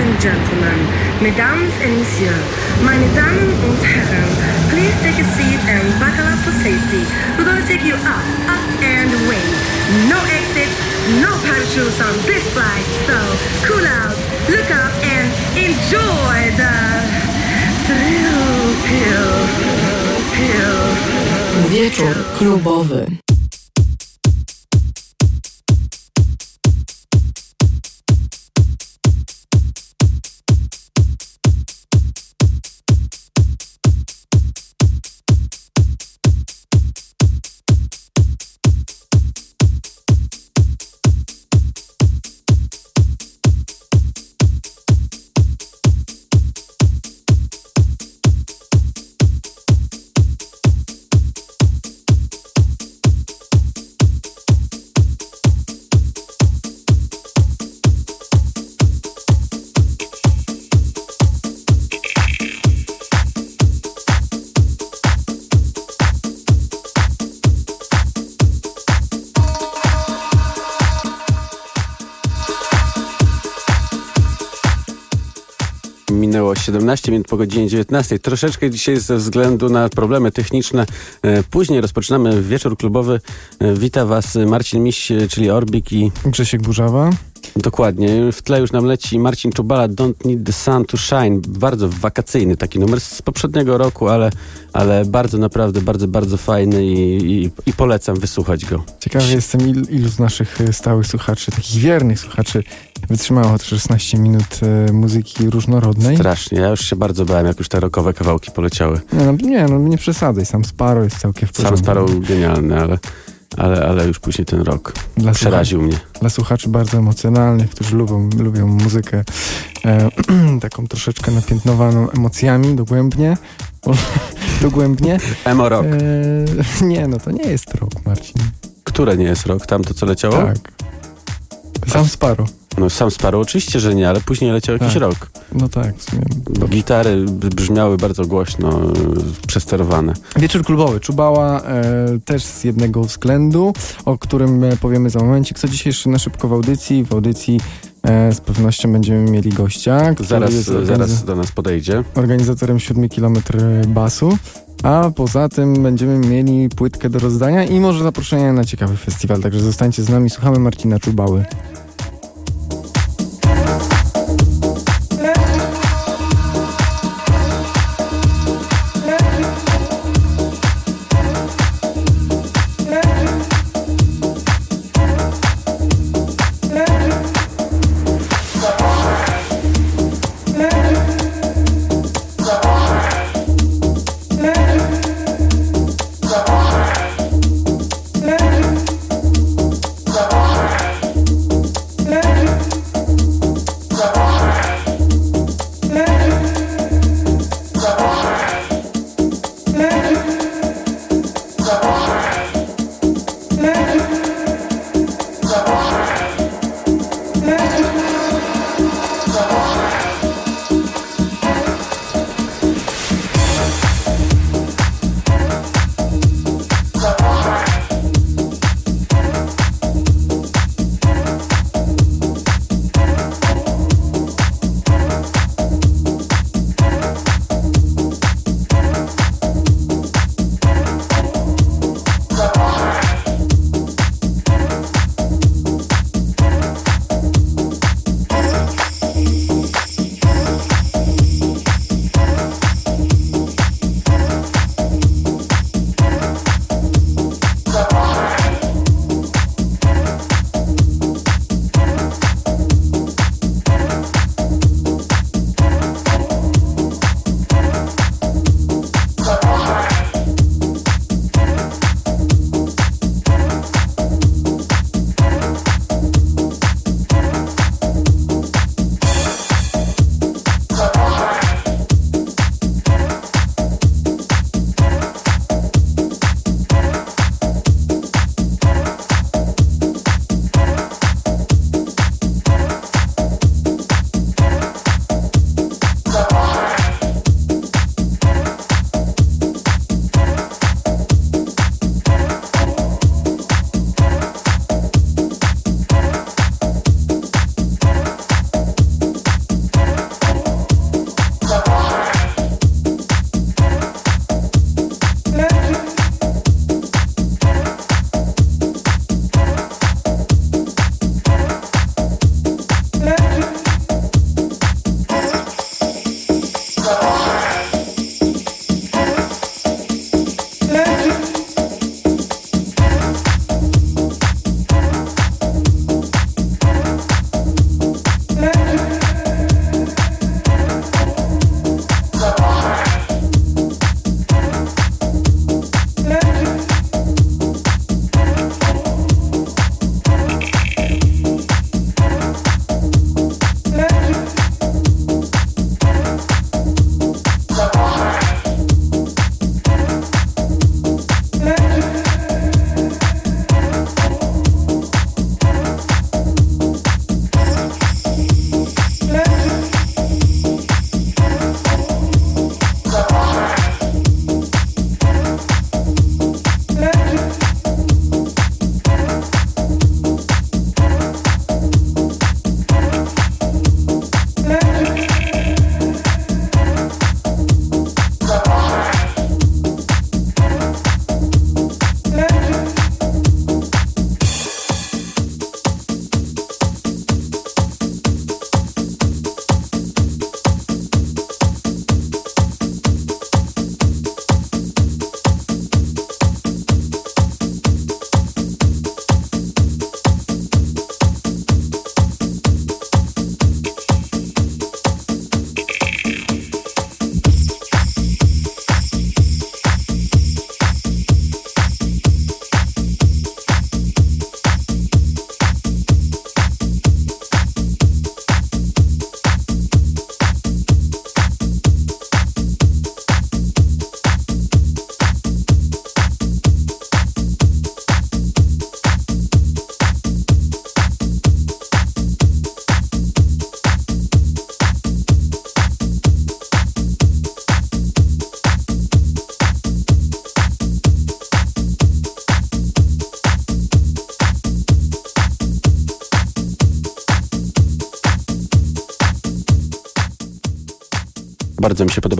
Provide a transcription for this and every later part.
and gentlemen, mesdames et messieurs, meine Damen und Herren, please take a seat and buckle up for safety. We're gonna take you up, up and away. No exits, no parachutes on this flight, so cool out, look up and enjoy the thrill pill, pill. Wieczór klubowy. 17 minut po godzinie 19. Troszeczkę dzisiaj ze względu na problemy techniczne. e, Później rozpoczynamy wieczór klubowy. E, Wita Was Marcin Miś, e, czyli Orbik i Grzesiek Burzawa. dokładnie. W tle już nam leci Marcin Czubala, Don't Need the Sun to Shine. Bardzo wakacyjny taki numer z poprzedniego roku, ale, ale bardzo naprawdę, bardzo, bardzo fajny i, i, i polecam wysłuchać go. Ciekawy jestem, il, ilu z naszych stałych słuchaczy, takich wiernych słuchaczy, wytrzymało te 16 minut y, muzyki różnorodnej. Strasznie. Ja już się bardzo bałem, jak już te rokowe kawałki poleciały. Nie no, nie, no nie przesadzaj, sam Sparo jest całkiem w Sam porządku. Sparrow genialny, ale, ale, ale już później ten rok Dla, przeraził mnie. dla słuchaczy bardzo emocjonalnych, którzy lubią, lubią muzykę e, taką troszeczkę napiętnowaną emocjami, dogłębnie. dogłębnie. Emo Rock. E, nie, no to nie jest rok, Marcin. Które nie jest rok? Tam to co leciało? Tak. Sam Sparo. No sam Sparrow oczywiście, że nie, ale później leciał jakiś Tak. rok. No tak, w sumie. Gitary brzmiały bardzo głośno, y, przesterowane. Wieczór klubowy. Czubała e, też z jednego względu, o którym e, powiemy za momencik. Co dzisiaj na szybko w audycji? W audycji e, z pewnością będziemy mieli gościa, który Zaraz, jest zaraz do nas podejdzie. organizatorem 7 km basu. A poza tym będziemy mieli płytkę do rozdania i może zaproszenie na ciekawy festiwal. Także zostańcie z nami. Słuchamy Marcina Czubały.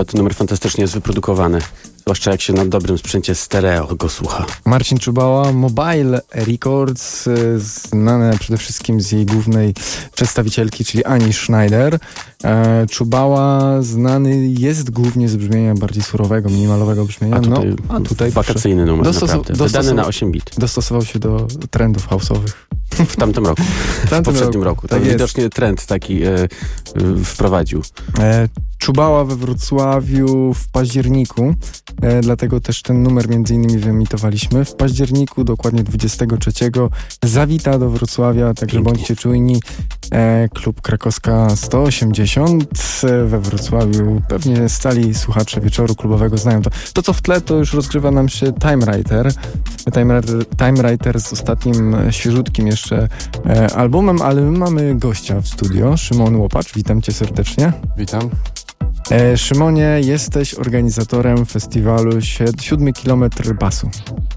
Podoba ten numer, fantastycznie jest wyprodukowany. Zwłaszcza jak się na dobrym sprzęcie stereo go słucha. Marcin Czubała, Mobile Records, e, znane przede wszystkim z jej głównej przedstawicielki, czyli Ani Schneider. E, Czubała znany jest głównie z brzmienia bardziej surowego, minimalowego brzmienia. A tutaj, no, a tutaj wakacyjny numer naprawdę. Wydany na 8 bit. dostosował się do trendów house'owych. W tamtym roku. W W tamtym poprzednim roku. tak To jest. widocznie trend taki e, e, wprowadził. E, Czubała we Wrocławiu w październiku, e, dlatego też ten numer między innymi wyemitowaliśmy. W październiku, dokładnie 23, zawita do Wrocławia, także Pięknie. bądźcie czujni. E, klub Krakowska 180 e, we Wrocławiu. Pewnie stali słuchacze wieczoru klubowego znają to. To, co w tle, to już rozgrywa nam się Time Writer. Time Writer, Time Writer z ostatnim, e, świeżutkim jeszcze e, albumem, ale my mamy gościa w studio, Szymon Łopacz. Witam cię serdecznie. Witam. E, Szymonie, jesteś organizatorem festiwalu Sie- Siódmy Kilometr Basu.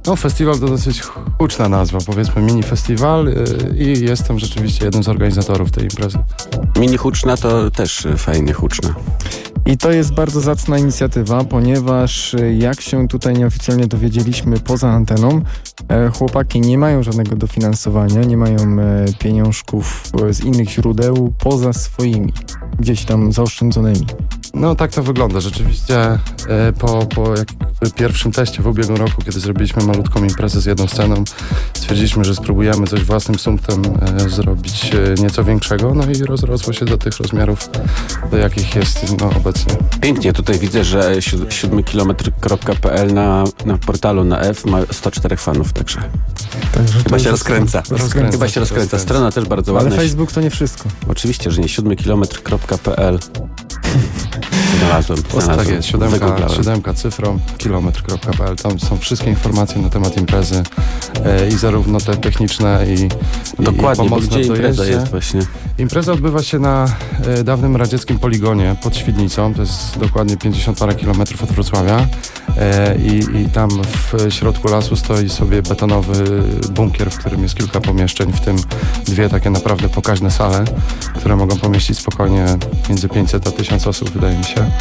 No, festiwal to dosyć huczna nazwa, powiedzmy mini festiwal yy, i jestem rzeczywiście jednym z organizatorów tej imprezy. Mini huczna to też e, fajnie huczna. I to jest bardzo zacna inicjatywa, ponieważ e, jak się tutaj nieoficjalnie dowiedzieliśmy poza anteną, e, chłopaki nie mają żadnego dofinansowania, nie mają e, pieniążków e, z innych źródeł poza swoimi, gdzieś tam zaoszczędzonymi. No tak to wygląda. Rzeczywiście e, po, po pierwszym teście w ubiegłym roku, kiedy zrobiliśmy malutką imprezę z jedną sceną, stwierdziliśmy, że spróbujemy coś własnym sumptem e, zrobić e, nieco większego, no i rozrosło się do tych rozmiarów, do jakich jest no, obecnie. Pięknie, tutaj widzę, że 7km.pl na, na portalu na F ma 104 fanów, także Także chyba się rozkręca. Rozkręca Chyba się rozkręca. Strona też bardzo Ale ładna. Facebook to nie wszystko. Oczywiście, że nie 7km.pl Znalazłem, znalazłem. Tak jest, siódemka, siódemka cyfrą, kilometr.pl. Tam są wszystkie informacje na temat imprezy e, i zarówno te techniczne i, i Dokładnie, i bo pomocne gdzie impreza jest właśnie? Impreza odbywa się na e, dawnym radzieckim poligonie pod Świdnicą, to jest dokładnie 50 parę kilometrów od Wrocławia e, i, i tam w środku lasu stoi sobie betonowy bunkier, w którym jest kilka pomieszczeń, w tym dwie takie naprawdę pokaźne sale, które mogą pomieścić spokojnie między 500 a 1000 osób, wydaje mi się.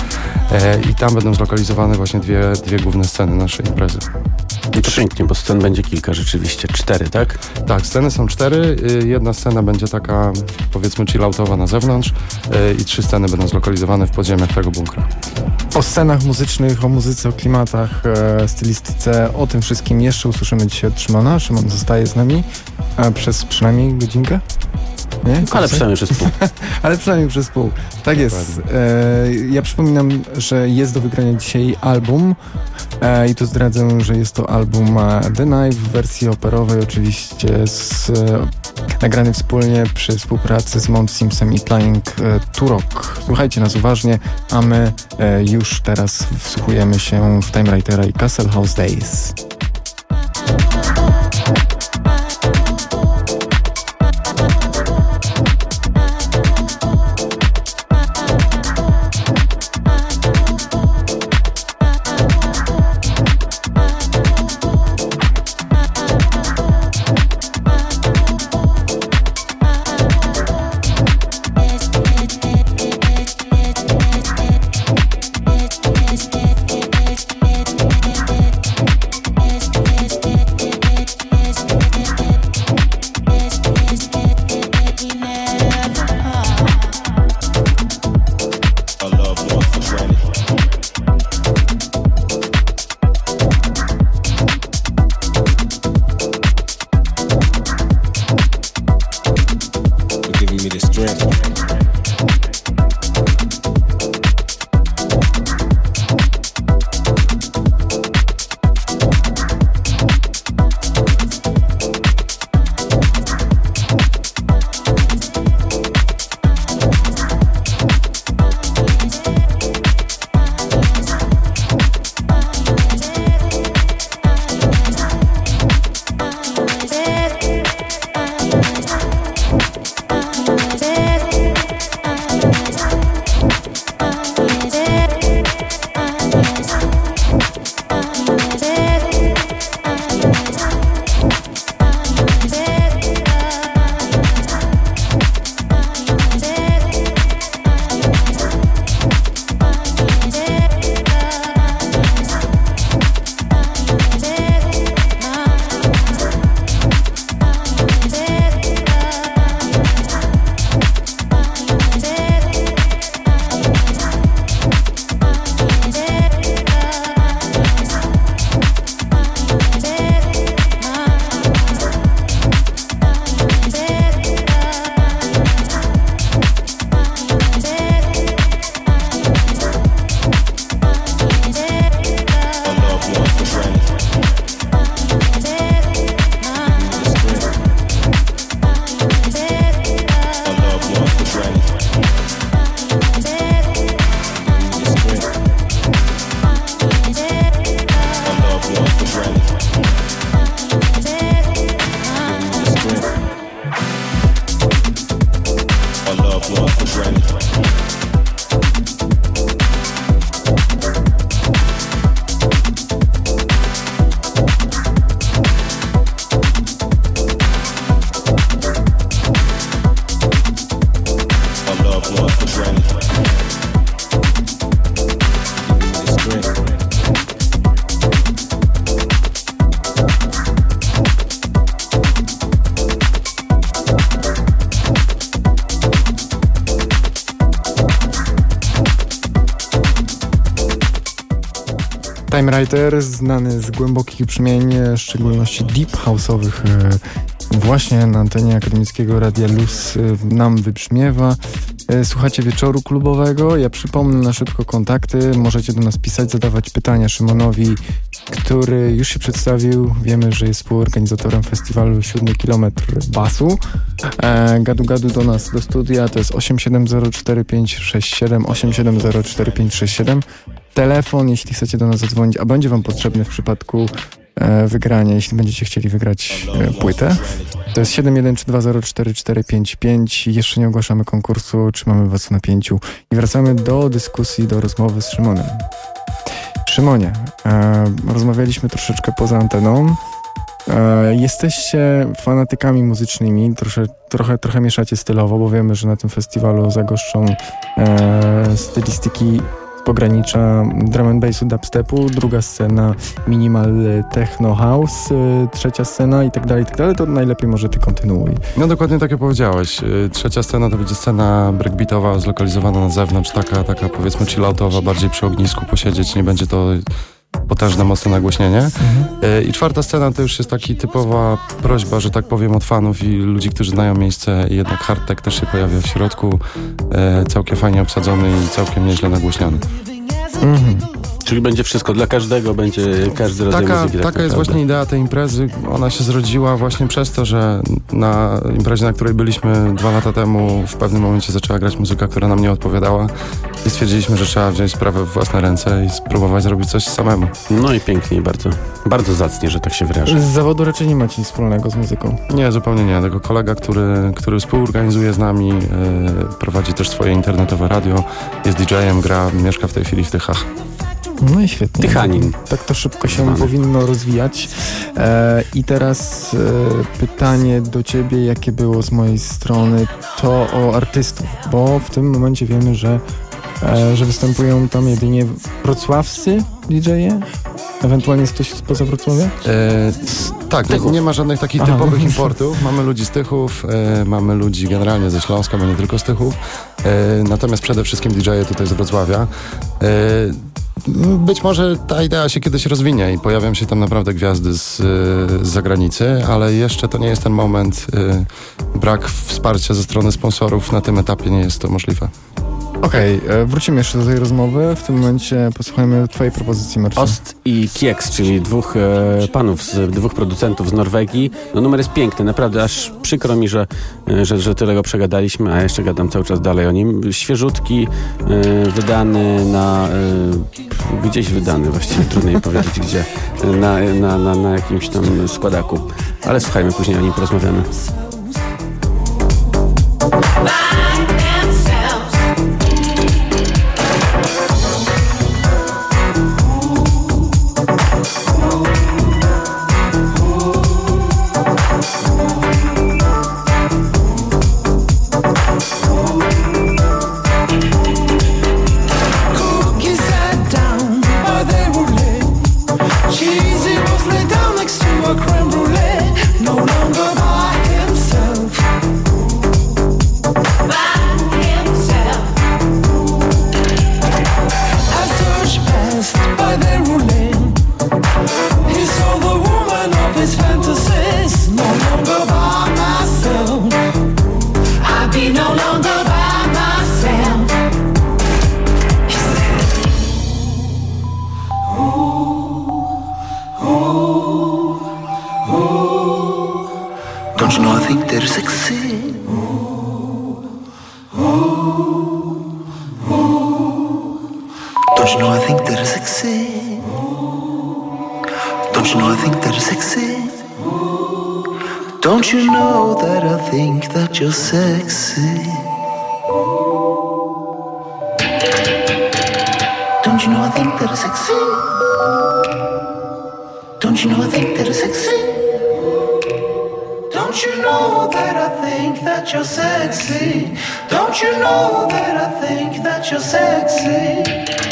E, I tam będą zlokalizowane właśnie dwie, dwie główne sceny naszej imprezy. I to pięknie, bo scen będzie kilka rzeczywiście. Cztery, tak? Tak, sceny są cztery. Y, Jedna scena będzie taka, powiedzmy, chilloutowa na zewnątrz y, i trzy sceny będą zlokalizowane w podziemiach tego bunkra. O scenach muzycznych, o muzyce, o klimatach, e, stylistyce, o tym wszystkim jeszcze usłyszymy dzisiaj od Szymona. Szymon zostaje z nami a przez przynajmniej godzinkę. Nie? Ale przynajmniej przez pół. Ale przynajmniej przez pół. Tak jest. E, ja przypominam, że jest do wygrania dzisiaj album e, i tu zdradzę, że jest to album e, The Knife w wersji operowej oczywiście z, e, nagrany wspólnie przy współpracy z Mount Simpsem i Flying e, Turok. Słuchajcie nas uważnie, a my e, już teraz wsłuchujemy się w Time Writera i Castle House Days. Time Writer, znany z głębokich brzmień, w szczególności deep house'owych, e, właśnie na antenie akademickiego Radia Luz e, nam wybrzmiewa. E, słuchacie wieczoru klubowego. Ja przypomnę na szybko kontakty. Możecie do nas pisać, zadawać pytania Szymonowi, który już się przedstawił. Wiemy, że jest współorganizatorem festiwalu 7 km basu. Gadu gadu do nas do studia to jest 8704567 8704567 telefon, jeśli chcecie do nas zadzwonić, a będzie wam potrzebny w przypadku e, wygrania, jeśli będziecie chcieli wygrać e, płytę. To jest 713204455. Jeszcze nie ogłaszamy konkursu, trzymamy was w napięciu i wracamy do dyskusji, do rozmowy z Szymonem. Szymonie, e, rozmawialiśmy troszeczkę poza anteną. Jesteście fanatykami muzycznymi, trosze, trochę, trochę mieszacie stylowo, bo wiemy, że na tym festiwalu zagoszczą e, stylistyki pogranicza drum and bassu, dubstepu, druga scena minimal techno house, y, trzecia scena i tak dalej, i tak dalej, to najlepiej może ty kontynuuj. No dokładnie tak jak powiedziałeś. Y, trzecia scena to będzie scena breakbeatowa, zlokalizowana na zewnątrz, taka, taka powiedzmy chilloutowa, bardziej przy ognisku posiedzieć, nie będzie to potężne, mocne nagłośnienie. Mhm. I czwarta scena to już jest taki typowa prośba, że tak powiem, od fanów i ludzi, którzy znają miejsce i jednak hardtech też się pojawia w środku. E, całkiem fajnie obsadzony i całkiem nieźle nagłośniony. Mhm. Czyli będzie wszystko dla każdego, będzie każdy rodzaj taka, muzyki. Tak taka jest właśnie idea tej imprezy. Ona się zrodziła właśnie przez to, że na imprezie, na której byliśmy dwa lata temu, w pewnym momencie zaczęła grać muzyka, która nam nie odpowiadała i stwierdziliśmy, że trzeba wziąć sprawę w własne ręce i spróbować zrobić coś samemu. No i pięknie, bardzo, bardzo zacnie, że tak się wyrażę. Z zawodu raczej nie macie nic wspólnego z muzyką? Nie, zupełnie nie. Tylko kolega, który, który współorganizuje z nami, yy, prowadzi też swoje internetowe radio, jest DJ-em, gra, mieszka w tej chwili w Tychach. No i świetnie. Tychanin. Tak to szybko się powinno rozwijać. E, I teraz e, pytanie do ciebie, jakie było z mojej strony, to o artystów, bo w tym momencie wiemy, że, e, że występują tam jedynie wrocławscy DJ-e, Ewentualnie jest ktoś spoza Wrocławia? E, tak, nie, nie, ma żadnych takich Aha. typowych importów. Mamy ludzi z Tychów, e, mamy ludzi generalnie ze Śląska, bo nie tylko z Tychów. E, natomiast przede wszystkim DJ-e tutaj z Wrocławia. Być może ta idea się kiedyś rozwinie i pojawią się tam naprawdę gwiazdy z, z zagranicy, ale jeszcze to nie jest ten moment. Y, brak wsparcia ze strony sponsorów na tym etapie nie jest to możliwe. Okej, okay, e, wrócimy jeszcze do tej rozmowy. W tym momencie posłuchajmy twojej propozycji, Marcin. Ost i Kieks, czyli dwóch e, panów, z, dwóch producentów z Norwegii. No numer jest piękny, naprawdę aż przykro mi, że, e, że, że tyle go przegadaliśmy, a jeszcze gadam cały czas dalej o nim. Świeżutki, e, wydany na... E, gdzieś wydany, właściwie trudno mi powiedzieć gdzie. Na, na, na, na jakimś tam składaku. Ale słuchajmy, później o nim porozmawiamy. Don't Don't you know I think that it's sexy? Don't you know that I think that you're sexy? Don't you know that I think that you're sexy?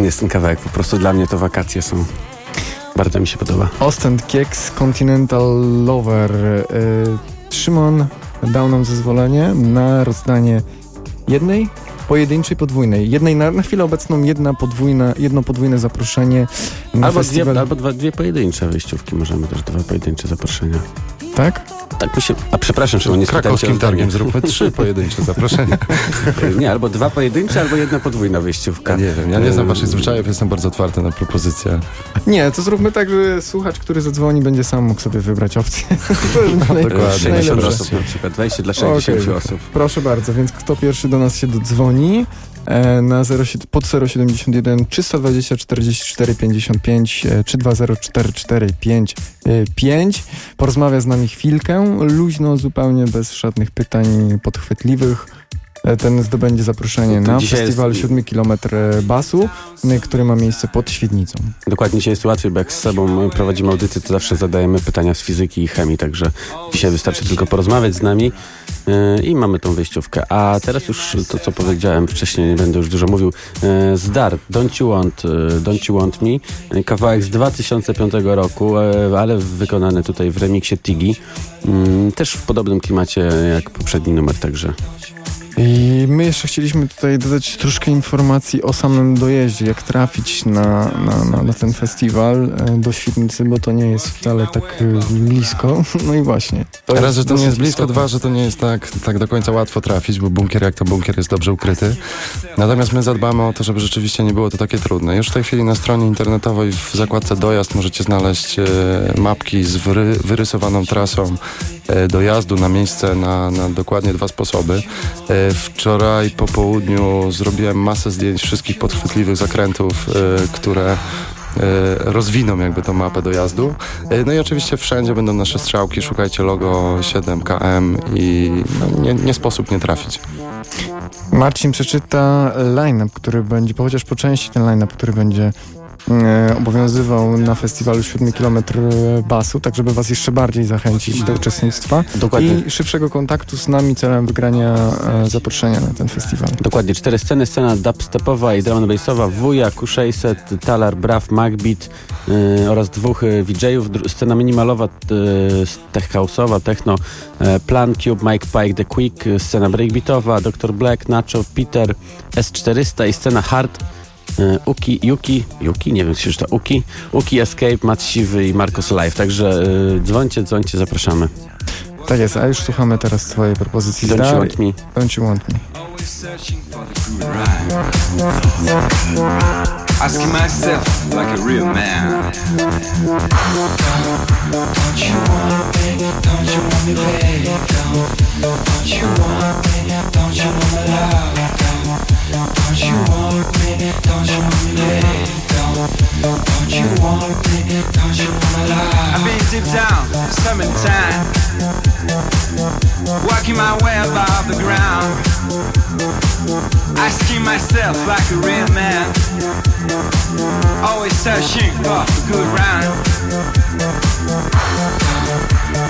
Cudowny jest ten kawałek, po prostu dla mnie to wakacje są. Bardzo mi się podoba. Ostend Kieks Continental Lover. Y, Szymon dał nam zezwolenie na rozdanie jednej pojedynczej podwójnej. Jednej na, na chwilę obecną jedna podwójna, jedno podwójne zaproszenie na Albo, festiwal. dwie, albo dwa, dwie pojedyncze wyjściówki, możemy też dwa pojedyncze zaproszenia. Tak? Tak mi się... A przepraszam, czy nie spytałem cię o Krakowskim targiem zróbmy trzy pojedyncze zaproszenia. Nie, albo dwa pojedyncze, albo jedna podwójna wyjściówka. Ja nie wiem, ja nie znam waszych zwyczajów, jestem bardzo otwarty na propozycje. Nie, to zróbmy tak, że słuchacz, który zadzwoni, będzie sam mógł sobie wybrać opcję. to jest naj- dokładnie. 60 najlepsze. osób na przykład, wejście dla 60 Okej. osób. Proszę bardzo, więc kto pierwszy do nas się dodzwoni na 0, pod 071 320 44 55 e, 320 44 5 porozmawia z nami chwilkę, luźno, zupełnie bez żadnych pytań podchwytliwych. E, Ten zdobędzie zaproszenie No na dzisiaj festiwal jest- 7 km basu, m, który ma miejsce pod Świdnicą. Dokładnie dzisiaj jest łatwiej, bo jak z sobą prowadzimy audycję, to zawsze zadajemy pytania z fizyki i chemii, także dzisiaj wystarczy tylko porozmawiać z nami yy, i mamy tą wyjściówkę. A teraz już to, co powiedziałem wcześniej, nie będę już dużo mówił, yy, Zdar, Don't You Want, Don't You Want Me, kawałek z 2005 roku, yy, ale wykonany tutaj w remiksie Tigi, yy, też w podobnym klimacie jak poprzedni numer, także I my jeszcze chcieliśmy tutaj dodać troszkę informacji o samym dojeździe, jak trafić na, na, na, na ten festiwal e, do Świdnicy, bo to nie jest wcale tak e, blisko. No i właśnie. To Raz, że to nie jest blisko, dwa, że to nie jest tak, tak do końca łatwo trafić, bo bunkier jak to bunkier jest dobrze ukryty. Natomiast my zadbamy o to, żeby rzeczywiście nie było to takie trudne. Już w tej chwili na stronie internetowej w zakładce dojazd możecie znaleźć e, mapki z wyry, wyrysowaną trasą dojazdu na miejsce na, na dokładnie dwa sposoby. E, wczoraj po południu zrobiłem masę zdjęć wszystkich podchwytliwych zakrętów, e, które e, rozwiną jakby tą mapę dojazdu. E, No i oczywiście wszędzie będą nasze strzałki, szukajcie logo 7KM i no, nie, nie sposób nie trafić. Marcin przeczyta line-up, który będzie, chociaż po części ten line-up, który będzie e, obowiązywał na festiwalu 7 km basu, tak żeby was jeszcze bardziej zachęcić do uczestnictwa dokładnie. i szybszego kontaktu z nami celem wygrania e, zaproszenia na ten festiwal. Dokładnie, cztery sceny, scena dubstepowa i drum and bassowa, Wuja, Q600, Talar, Brav, Macbeat yy, oraz dwóch VJ-ów, scena minimalowa, yy, tech house'owa, techno, yy, Plan, Cube, Mike Pike, The Quick, scena breakbeatowa, Dr. Black, Nacho, Peter, S400 i scena hard, Uki, Yuki, Yuki, nie wiem czy to Uki, Uki Escape, Matt Siwy i Marcos Live, także yy, dzwońcie, dzwońcie, zapraszamy. Tak jest, a już słuchamy teraz twojej propozycji. Don't you Dar- want me? Don't you want me. Always searching for the good rhyme. Asking myself like a real man. Don't you want me? Don't you want me? Don't, don't you want me? Don't you want my love? Don't, don't you want me? Don't you want me? Don't, don't you want me? Don't you want my love? I've been deep down, summertime. Walking my way above the ground. Asking myself like a real man. Always searching for a good rhyme.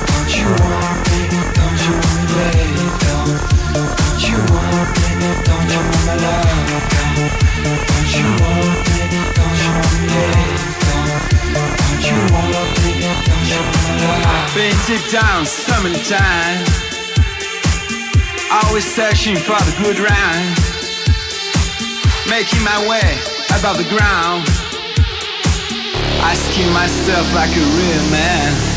Don't you want me? Don't you want me, baby? Don't, don't you want me? Don't you want my love? Don't, don't you want me? Don't you want me, baby? Don't, don't you want me? Don't you want my love? Been deep down, summertime. Always searching for the oh, good rhyme. Making my way above the ground. Asking myself like a real man.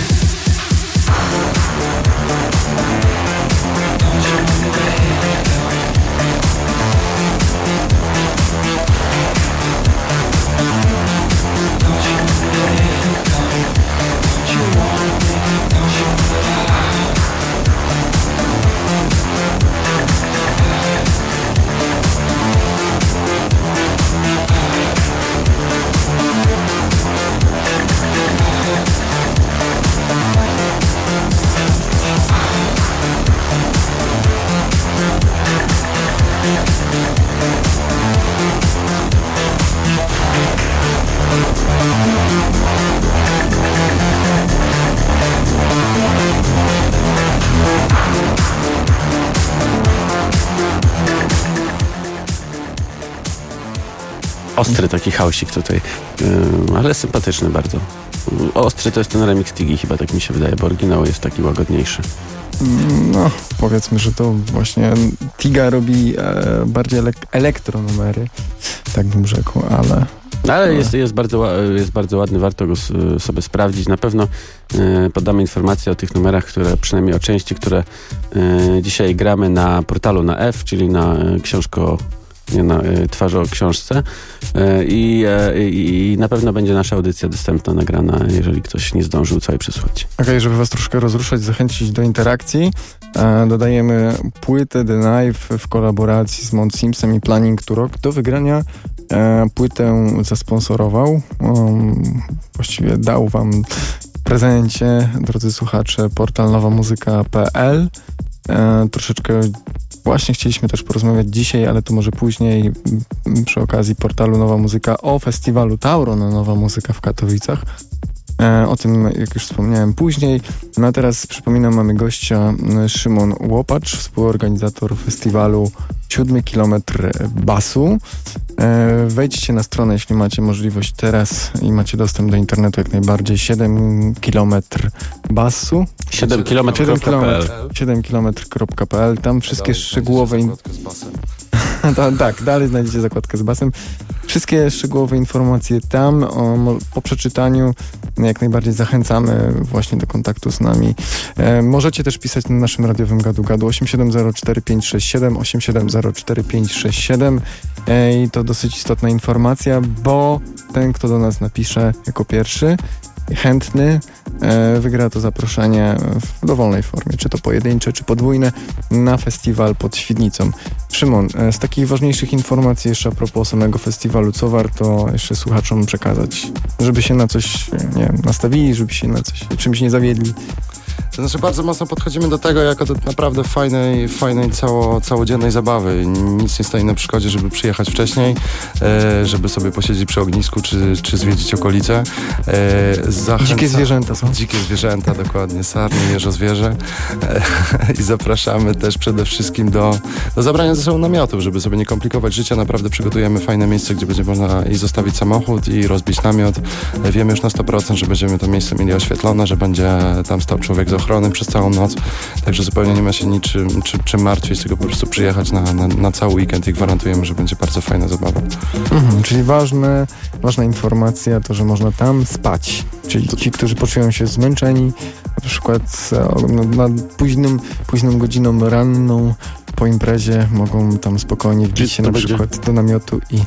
Ostry taki hausik tutaj, ale sympatyczny bardzo. Ostry to jest ten remix Tigi chyba, tak mi się wydaje, bo oryginał jest taki łagodniejszy. No, powiedzmy, że to właśnie Tiga robi e, bardziej elek- elektronumery, tak bym rzekł, ale ale jest, jest, bardzo, jest bardzo ładny, warto go sobie sprawdzić. Na pewno y, podamy informacje o tych numerach, które przynajmniej o części, które y, dzisiaj gramy na portalu na F, czyli na y, książko na y, twarzy o książce Y, i, y, i, i na pewno będzie nasza audycja dostępna, nagrana, jeżeli ktoś nie zdążył całej przesłuchać. Okej, żeby was troszkę rozruszać, zachęcić do interakcji, e, dodajemy płytę The Knife w kolaboracji z Mount Simpsem i Planning to Rock. Do wygrania e, płytę zasponsorował, um, właściwie dał wam prezencie, drodzy słuchacze, portal nowamuzyka.pl. E, troszeczkę właśnie chcieliśmy też porozmawiać dzisiaj, ale to może później przy okazji portalu Nowa Muzyka o festiwalu Tauro na Nowa Muzyka w Katowicach. E, o tym, jak już wspomniałem później. No a teraz przypominam, mamy gościa m, Szymon Łopacz, współorganizator festiwalu Siódmy Kilometr Basu. E, wejdźcie na stronę, jeśli macie możliwość teraz i macie dostęp do internetu jak najbardziej. 7 kilometr basu. 7 km. 7 kilometr. 7 kilometr.pl. Tam wszystkie szczegółowe in- tak, dalej znajdziecie zakładkę z basem. Wszystkie szczegółowe informacje tam. O, po przeczytaniu jak najbardziej zachęcamy właśnie do kontaktu z nami. E, możecie też pisać na naszym radiowym gadu gadu 87045567 87045567 e, i to dosyć istotna informacja, bo ten, kto do nas napisze jako pierwszy, chętny, e, wygra to zaproszenie w dowolnej formie, czy to pojedyncze, czy podwójne, na festiwal pod Świdnicą. Szymon, e, z takich ważniejszych informacji jeszcze a propos samego festiwalu, co warto jeszcze słuchaczom przekazać, żeby się na coś, nie wiem, nastawili, żeby się na coś, czymś nie zawiedli. To znaczy bardzo mocno podchodzimy do tego jako do naprawdę fajnej, fajnej cało, całodziennej zabawy. Nic nie stoi na przeszkodzie, żeby przyjechać wcześniej, e, żeby sobie posiedzieć przy ognisku, czy, czy zwiedzić okolice. E, zachęca... Dzikie zwierzęta są. Dzikie zwierzęta, dokładnie, sarny, jeżozwierze. E, I zapraszamy też przede wszystkim do, do zabrania ze sobą namiotów, żeby sobie nie komplikować życia. Naprawdę przygotujemy fajne miejsce, gdzie będzie można i zostawić samochód, i rozbić namiot. E, Wiemy już na 100%, że będziemy to miejsce mieli oświetlone, że będzie tam stał człowiek z ochrony przez całą noc. Także zupełnie nie ma się niczym czy, czym martwić, tylko po prostu przyjechać na, na, na cały weekend i gwarantujemy, że będzie bardzo fajna zabawa. Mhm, czyli ważne, ważna informacja to, że można tam spać. Czyli ci, którzy poczują się zmęczeni, na przykład no, na późnym, późną godziną ranną po imprezie mogą tam spokojnie wbić się na będzie- przykład do namiotu i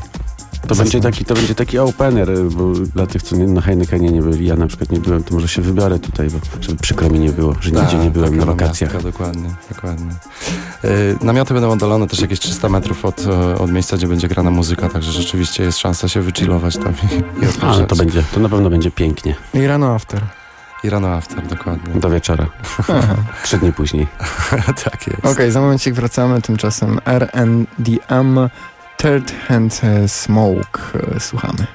To będzie, taki, to będzie taki opener, bo dla tych, co nie, na Heinekenie nie byli, ja na przykład nie byłem, to może się wybiorę tutaj, bo żeby przykro mi nie było, że nigdzie Tak, nie byłem na wakacjach. namiastka, Dokładnie, dokładnie. Y, namioty będą oddalone też jakieś 300 metrów od, e, od miejsca, gdzie będzie grana muzyka, także rzeczywiście jest szansa się wychillować tam i, i A, no to będzie, to na pewno będzie pięknie. i rano after. I rano after, dokładnie. Do wieczora. Trzy dni później. tak jest. Okej, za momencik wracamy, tymczasem RNDM Third Hand Smoke e, słuchamy.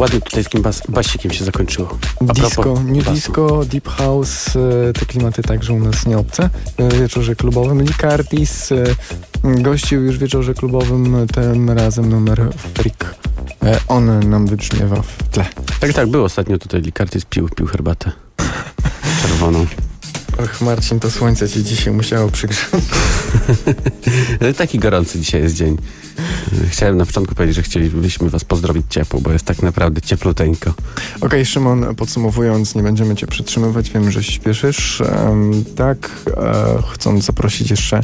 Ładnie tutaj z takim bas, basikiem się zakończyło. A Disco, new basu. disco, deep house, e, te klimaty także u nas nie obce. E, wieczorze klubowym Lee Curtis e, gościł już w wieczorze klubowym, tym razem numer Freak. On nam wybrzmiewa w tle. Tak, tak, był ostatnio tutaj Likartis pił, pił herbatę czerwoną. Och Marcin, to słońce ci dzisiaj musiało przygrzać. Ale Taki gorący dzisiaj jest dzień. Chciałem na początku powiedzieć, że chcielibyśmy was pozdrowić ciepło, bo jest tak naprawdę ciepluteńko. Okej, Szymon, podsumowując, nie będziemy cię przytrzymywać, wiem, że śpieszysz. Em, tak, e, chcąc zaprosić jeszcze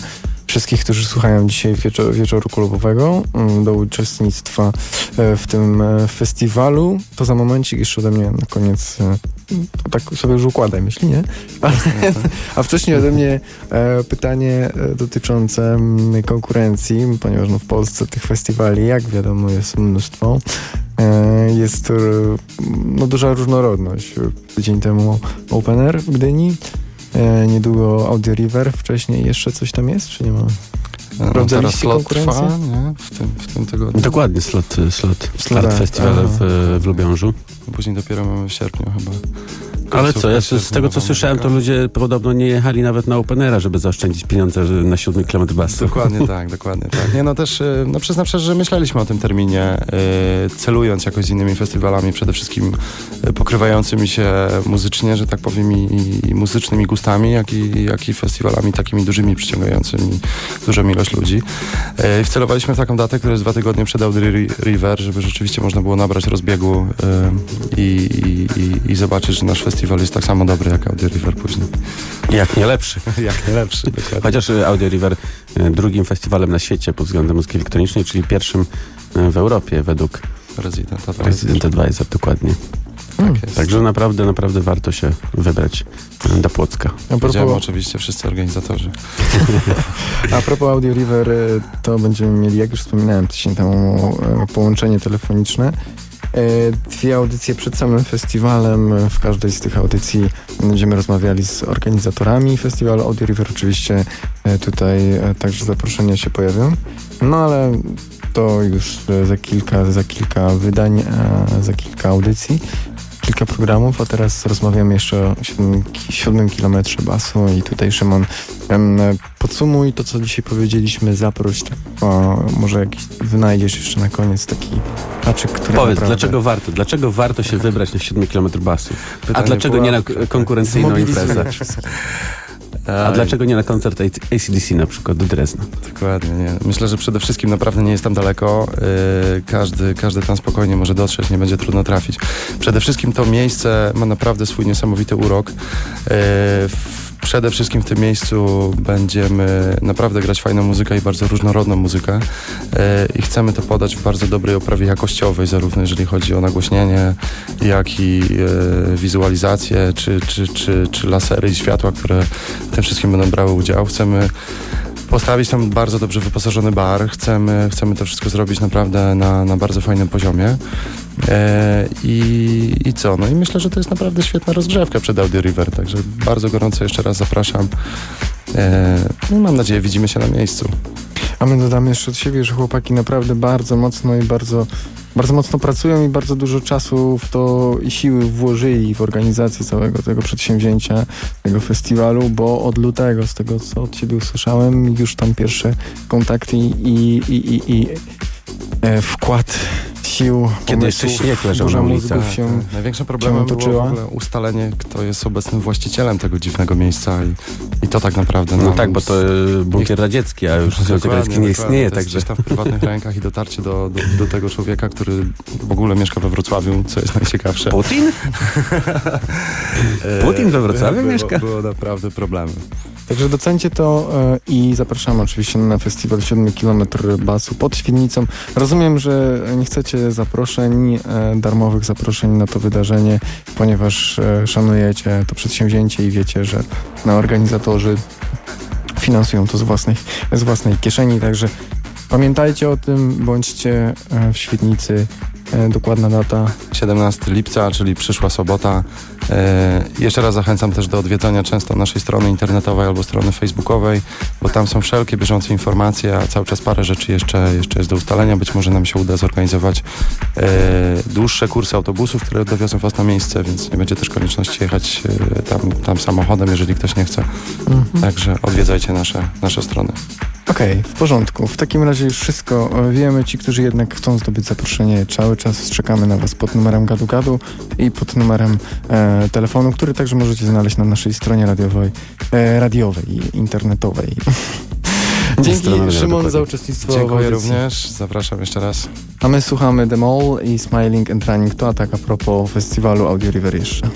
wszystkich, którzy słuchają dzisiaj wieczor, wieczoru klubowego mm, do uczestnictwa e, w tym e, festiwalu. To za momencik jeszcze ode mnie na koniec, e, tak sobie już układaj myśli, nie? Ale, a wcześniej ode mnie pytanie dotyczące mm, konkurencji, ponieważ no, w Polsce tych festiwali, jak wiadomo, jest mnóstwo. Jest no, duża różnorodność. Tydzień temu Open Air w Gdyni, niedługo Audio River, wcześniej jeszcze coś tam jest, czy nie ma? No, teraz Sprawdzaliście slot trwa, nie? W tym, w tym tygodniu. Dokładnie, slot, slot Slot, Art Festival w, w Lubiążu. Później dopiero mamy w sierpniu chyba. Ale co, ja z tego co słyszałem, to ludzie podobno nie jechali nawet na Openera, żeby zaoszczędzić pieniądze na siódmy kilometr basu. Dokładnie tak, dokładnie tak. Nie no też, y, no przyznam szczerze, że myśleliśmy o tym terminie, y, celując jakoś z innymi festiwalami, przede wszystkim y, pokrywającymi się muzycznie, że tak powiem, i, i muzycznymi gustami, jak i, jak i festiwalami takimi dużymi, przyciągającymi dużą ilość ludzi. Y, Wcelowaliśmy w taką datę, która jest dwa tygodnie przed Audi Ri- River, żeby rzeczywiście można było nabrać rozbiegu i, i, i, i zobaczyć, że nasz festiwal jest tak samo dobry jak Audi River później. Jak nie lepszy. jak nie lepszy, dokładnie. Chociaż y, Audio River y, drugim festiwalem na świecie pod względem muzyki elektronicznej, czyli pierwszym y, w Europie według Rezydent Resident Advisor dokładnie. Tak jest. Także naprawdę, naprawdę warto się wybrać do Płocka. A propos, oczywiście wszyscy organizatorzy. a propos Audio River, to będziemy mieli, jak już wspominałem tydzień temu, e, połączenie telefoniczne. E, Dwie audycje przed samym festiwalem. W każdej z tych audycji będziemy rozmawiali z organizatorami festiwalu Audio River. Oczywiście e, tutaj e, także zaproszenia się pojawią. No ale to już za kilka, za kilka wydań, za kilka audycji. Kilka programów, a teraz rozmawiamy jeszcze o siódmym, siódmym kilometrze basu i tutaj Szymon podsumuj to, co dzisiaj powiedzieliśmy, zaproś, tak, o, może jakiś wynajdziesz jeszcze na koniec taki haczyk, który Powiedz, naprawdę dlaczego warto? Dlaczego warto się wybrać na siódmy kilometr basu? A Pytanie dlaczego nie na konkurencyjną imprezę? A dlaczego nie na koncert ACDC na przykład do Drezna? Dokładnie, nie. Myślę, że przede wszystkim naprawdę nie jest tam daleko. Yy, każdy, każdy tam spokojnie może dotrzeć, nie będzie trudno trafić. Przede wszystkim to miejsce ma naprawdę swój niesamowity urok. Yy, w- Przede wszystkim w tym miejscu będziemy naprawdę grać fajną muzykę i bardzo różnorodną muzykę yy, i chcemy to podać w bardzo dobrej oprawie jakościowej, zarówno jeżeli chodzi o nagłośnienie, jak i yy, wizualizację, czy, czy, czy, czy lasery i światła, które w tym wszystkim będą brały udział. Chcemy postawić tam bardzo dobrze wyposażony bar. Chcemy, chcemy to wszystko zrobić naprawdę na, na bardzo fajnym poziomie. E, i, I co? No i myślę, że to jest naprawdę świetna rozgrzewka przed Audi River, także bardzo gorąco jeszcze raz zapraszam. E, no mam nadzieję, widzimy się na miejscu. A my dodamy jeszcze od siebie, że chłopaki naprawdę bardzo mocno i bardzo, bardzo mocno pracują i bardzo dużo czasu w to i siły włożyli w organizację całego tego przedsięwzięcia, tego festiwalu, bo od lutego, z tego co od ciebie usłyszałem, już tam pierwsze kontakty i, i, i, i e, wkład sił, Kiedy jeszcze śnieg leżał na ulicach. się... Tak, Największym problemem było w ogóle ustalenie, kto jest obecnym właścicielem tego dziwnego miejsca i, i to tak naprawdę No tak, bo to y, bunkier radziecki, a już Radziecki nie istnieje, To jest także... gdzieś tam w prywatnych rękach i dotarcie do, do, do tego człowieka, który w ogóle mieszka we Wrocławiu, co jest najciekawsze. Putin? E, Putin we Wrocławiu było, mieszka? Było naprawdę problemy. Także docencie to e, i zapraszamy oczywiście na festiwal 7 km basu pod Świdnicą. Rozumiem, że nie chcecie zaproszeń, e, darmowych zaproszeń na to wydarzenie, ponieważ e, szanujecie to przedsięwzięcie i wiecie, że no, organizatorzy finansują to z, własnych, z własnej kieszeni, także pamiętajcie o tym, bądźcie w Świdnicy. Dokładna data 17 lipca, czyli przyszła sobota. E, jeszcze raz zachęcam też do odwiedzania często naszej strony internetowej albo strony facebookowej, bo tam są wszelkie bieżące informacje, a cały czas parę rzeczy jeszcze, jeszcze jest do ustalenia. Być może nam się uda zorganizować e, dłuższe kursy autobusów, które dowiozą Was na miejsce, więc nie będzie też konieczności jechać e, tam, tam samochodem, jeżeli ktoś nie chce. Także odwiedzajcie nasze, nasze strony. Okej, w porządku. W takim razie już wszystko wiemy. Ci, którzy jednak chcą zdobyć zaproszenie, cały czas czekamy na Was pod numerem Gadu Gadu i pod numerem e, telefonu, który także możecie znaleźć na naszej stronie radiowej, e, radiowej i internetowej. Dzięki Szymon za uczestnictwo w Dziękuję również. Zapraszam jeszcze raz. A my słuchamy The Mall i Smiling and Running. To a tak a propos festiwalu Audio River jeszcze.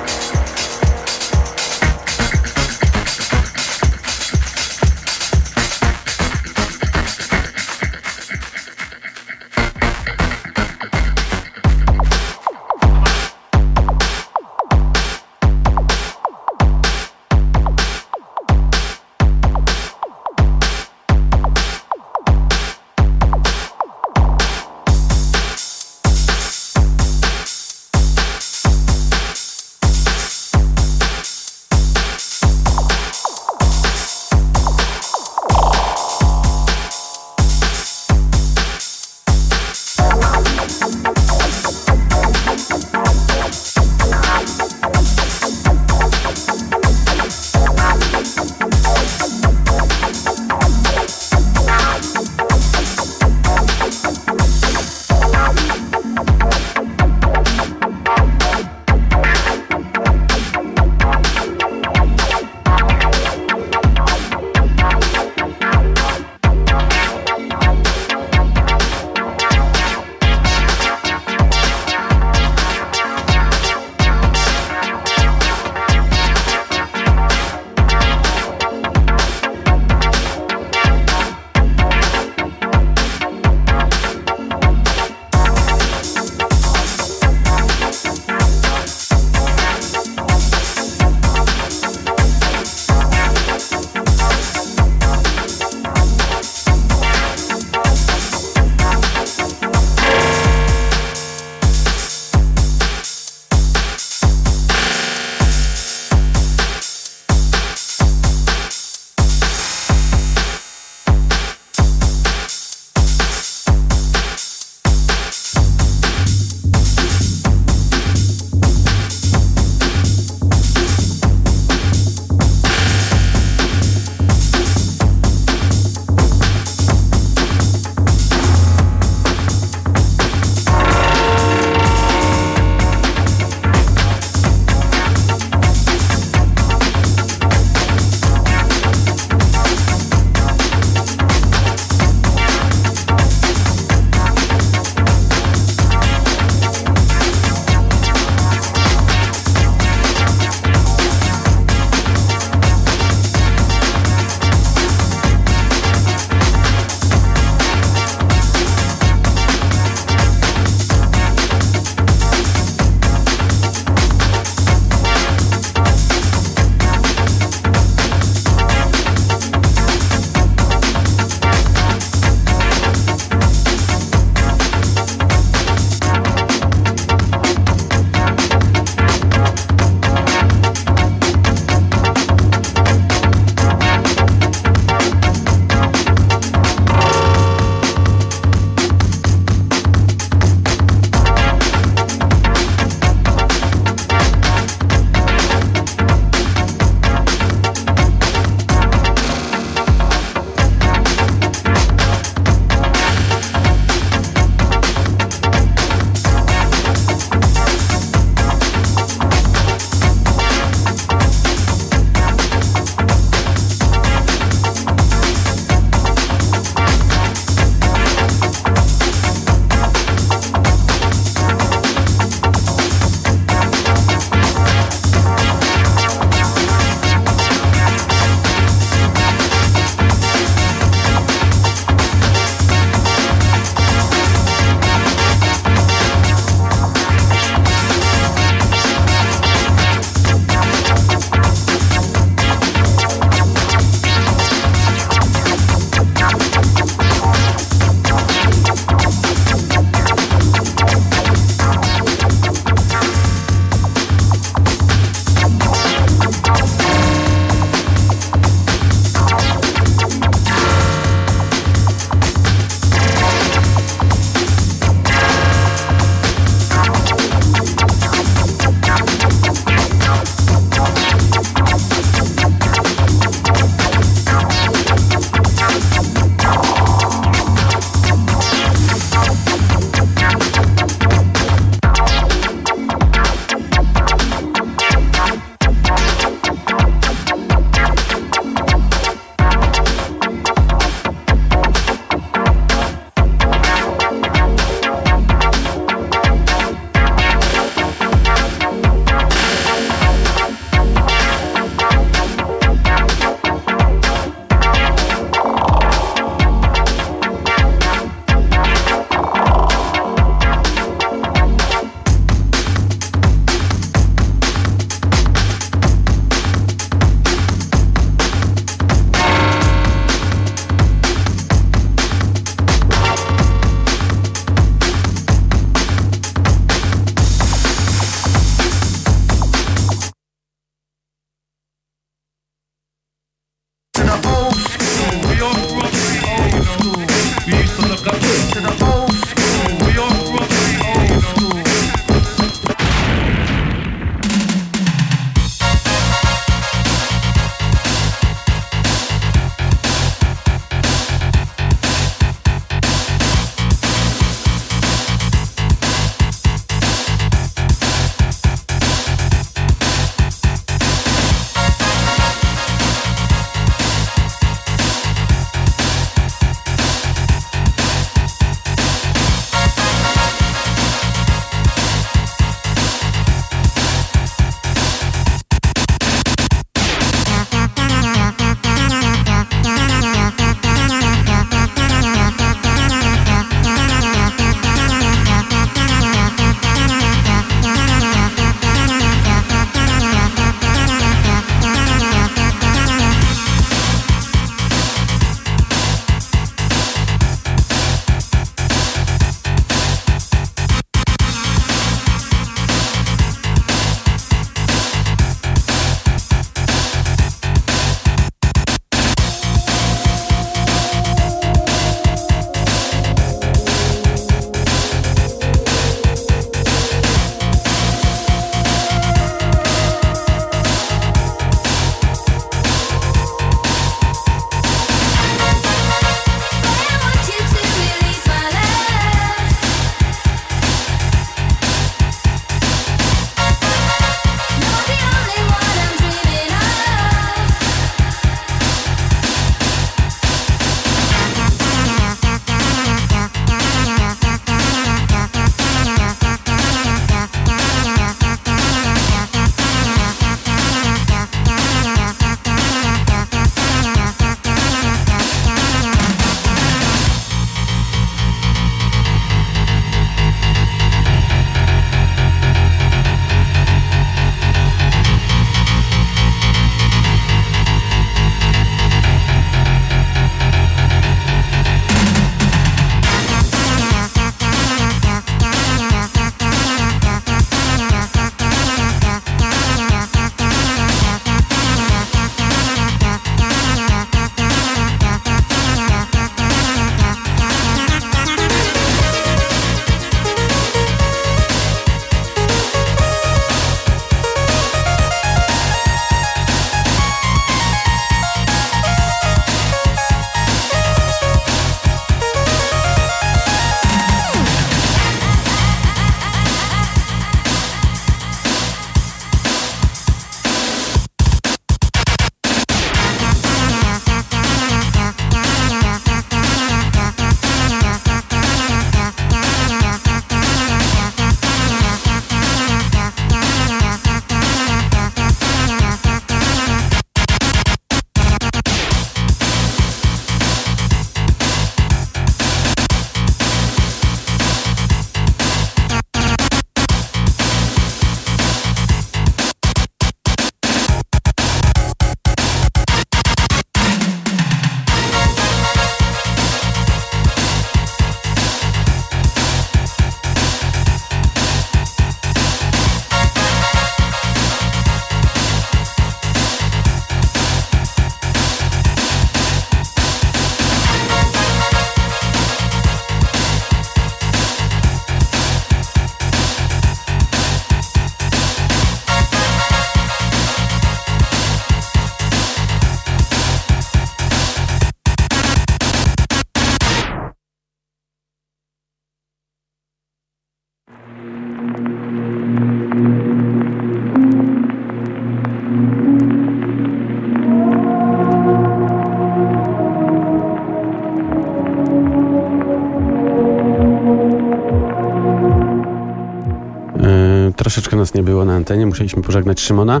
Troszeczkę nas nie było na antenie, musieliśmy pożegnać Szymona.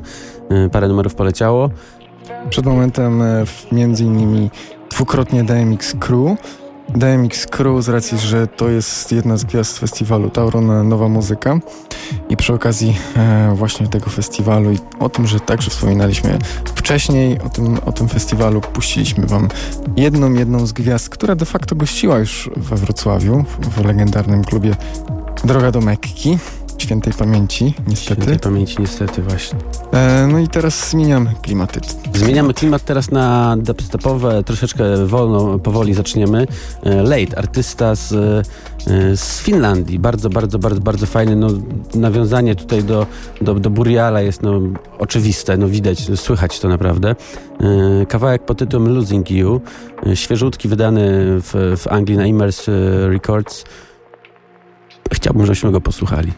E, Parę numerów poleciało. Przed momentem w- między innymi dwukrotnie DMX Crew. DMX Crew z racji, że to jest jedna z gwiazd festiwalu Tauron Nowa Muzyka i przy okazji e, właśnie tego festiwalu i o tym, że także wspominaliśmy wcześniej o tym, o tym festiwalu puściliśmy wam jedną, jedną z gwiazd, która de facto gościła już we Wrocławiu w, w legendarnym klubie Droga do Mekki, świętej pamięci niestety. Świętej pamięci niestety właśnie. E, no i teraz zmieniamy klimaty. Zmieniamy klimat teraz na dubstepowe, troszeczkę wolno, powoli zaczniemy. E, Late, artysta z, e, z Finlandii, bardzo, bardzo, bardzo, bardzo fajny. No, nawiązanie tutaj do, do, do Buriala jest no, oczywiste, no widać, słychać to naprawdę. E, Kawałek pod tytułem Losing You, e, świeżutki, wydany w, w Anglii na Immers Records. Chciałbym, żebyśmy go posłuchali.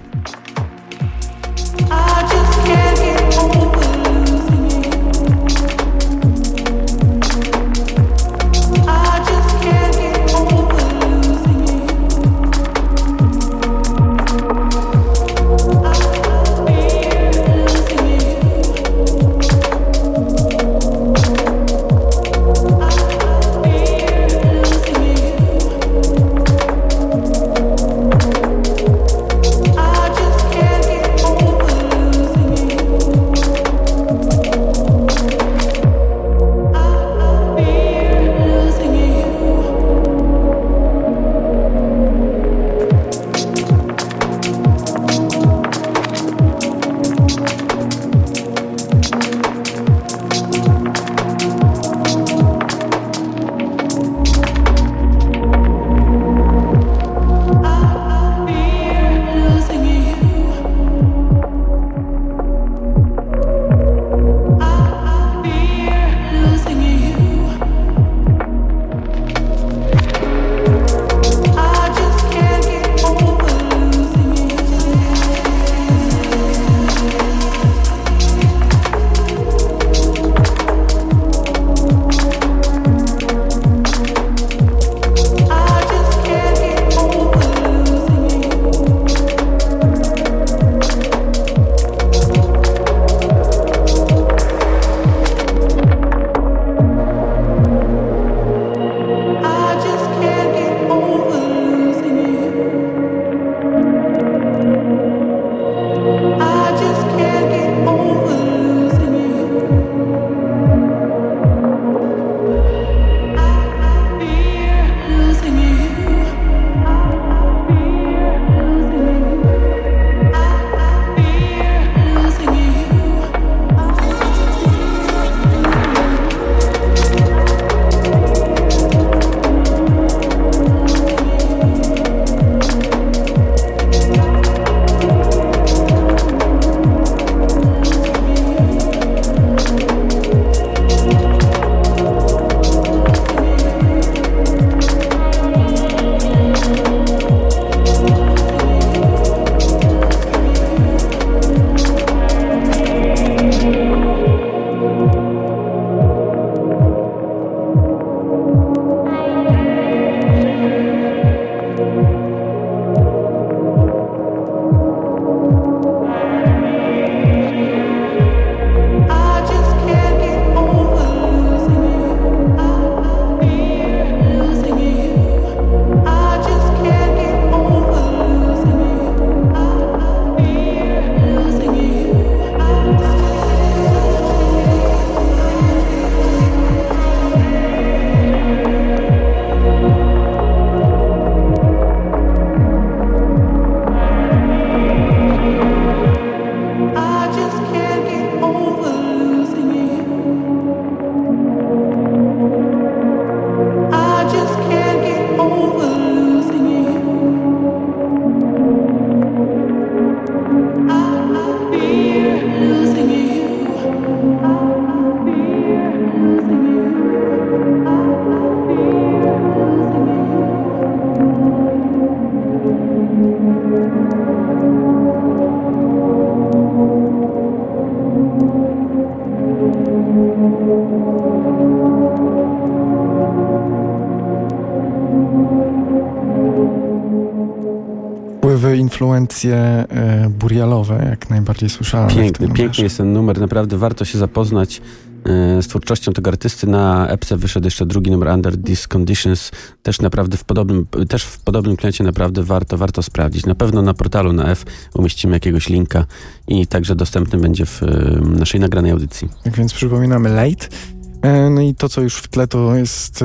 Influencje e, burialowe, jak najbardziej słyszałem. Piękny, piękny jest ten numer, naprawdę warto się zapoznać e, z twórczością tego artysty. Na epce wyszedł jeszcze drugi numer Under These Conditions, też naprawdę w podobnym, też w podobnym kliencie naprawdę warto, warto sprawdzić. Na pewno na portalu na F umieścimy jakiegoś linka i także dostępny będzie w naszej nagranej audycji. Tak więc przypominamy Late. E, No i to, co już w tle, to jest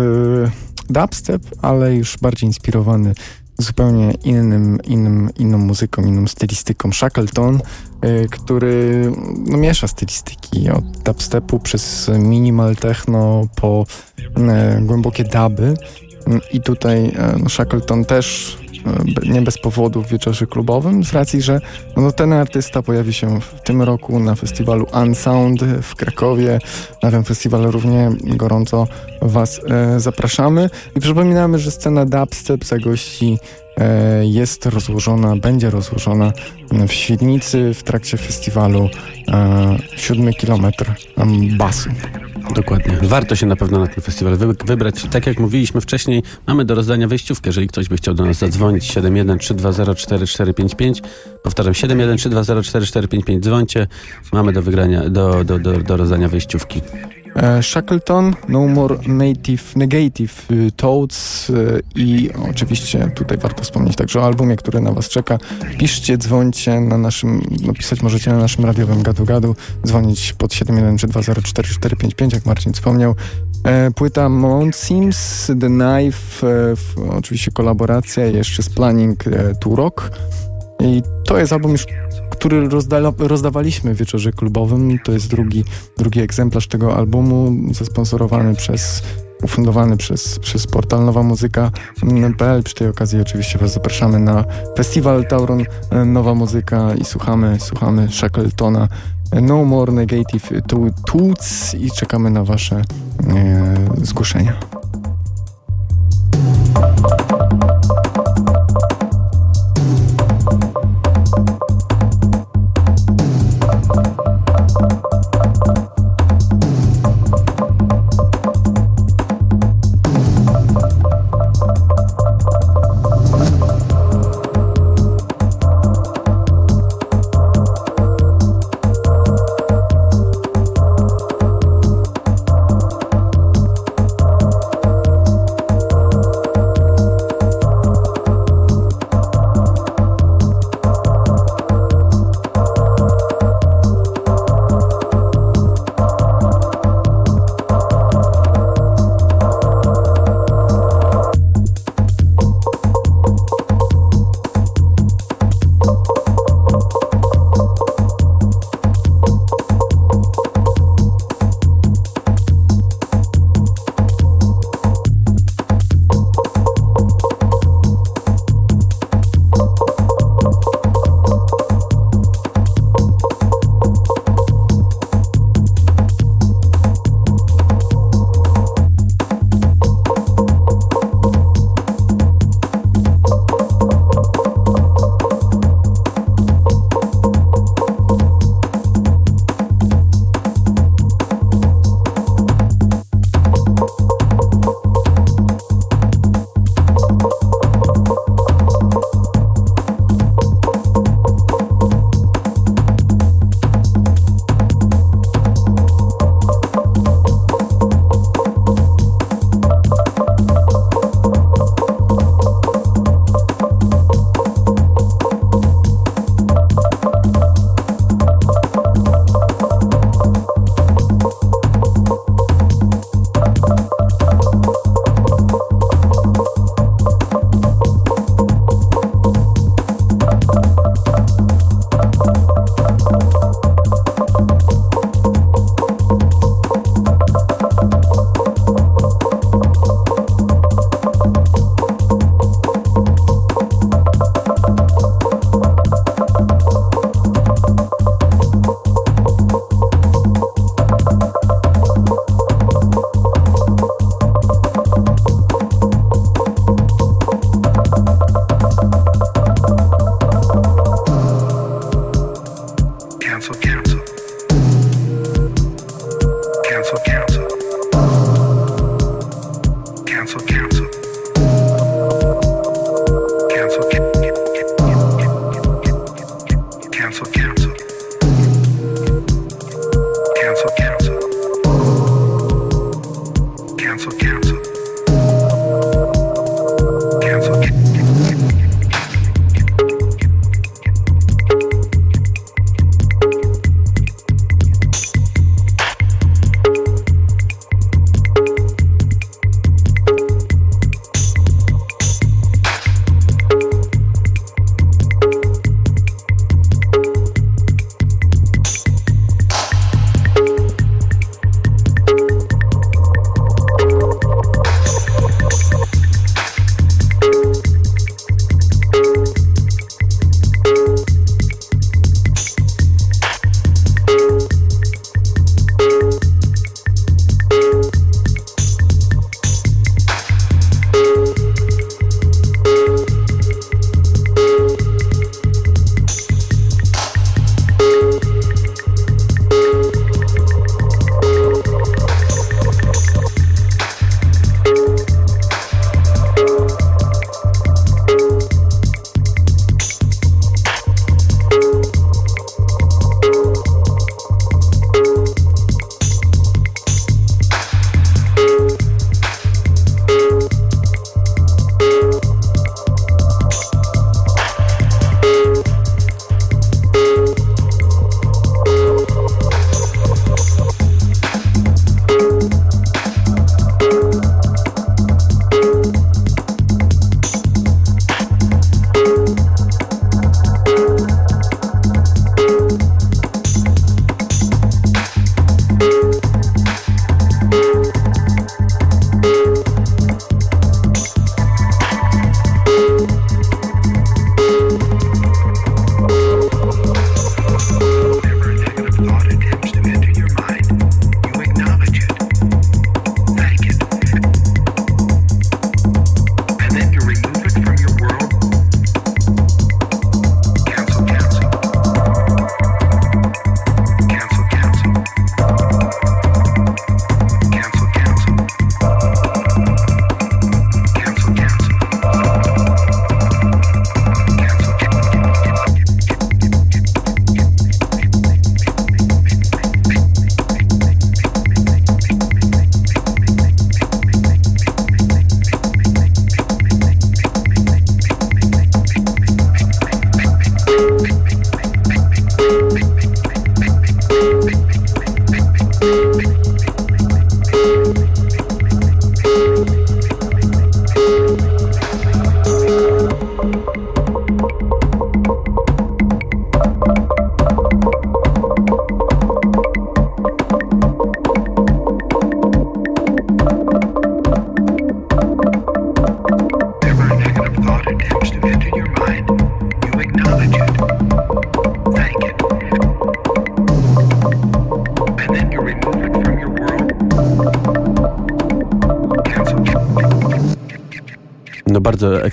dubstep, ale już bardziej inspirowany zupełnie innym, innym, inną muzyką, inną stylistyką. Shackleton, e, który no, miesza stylistyki od dubstepu przez minimal techno po e, głębokie duby. I tutaj e, no, Shackleton też nie bez powodu w wieczorze klubowym, z racji, że no, ten artysta pojawi się w tym roku na festiwalu Unsound w Krakowie. Na ten festiwal równie gorąco Was e, zapraszamy. I przypominamy, że scena dubstep zagości jest rozłożona, będzie rozłożona w Świdnicy w trakcie festiwalu e, siódmy kilometr basu. Dokładnie. Warto się na pewno na ten festiwal wy, wybrać. Tak jak mówiliśmy wcześniej, mamy do rozdania wejściówkę. Jeżeli ktoś by chciał do nas zadzwonić, 713204455. Powtarzam, 713204455. Dzwońcie. Mamy do wygrania, do, do, do, do rozdania wejściówki. E, Shackleton, No More Native Negative y, Toads y, i oczywiście tutaj warto wspomnieć także o albumie, który na Was czeka. Piszcie, dzwońcie na naszym, napisać możecie na naszym radiowym gadu gadu, dzwonić pod 713204455, jak Marcin wspomniał. E, Płyta Mount Sims, The Knife, e, oczywiście kolaboracja jeszcze z Planning to Rock. I to jest album już, który rozdawaliśmy w wieczorze klubowym. To jest drugi, drugi egzemplarz tego albumu, zasponsorowany przez, ufundowany przez, przez portal Nowa Muzyka.pl. Przy tej okazji oczywiście Was zapraszamy na festiwal Tauron e, Nowa Muzyka i słuchamy, słuchamy Shackletona No More Negative Toots i czekamy na Wasze e, zgłoszenia.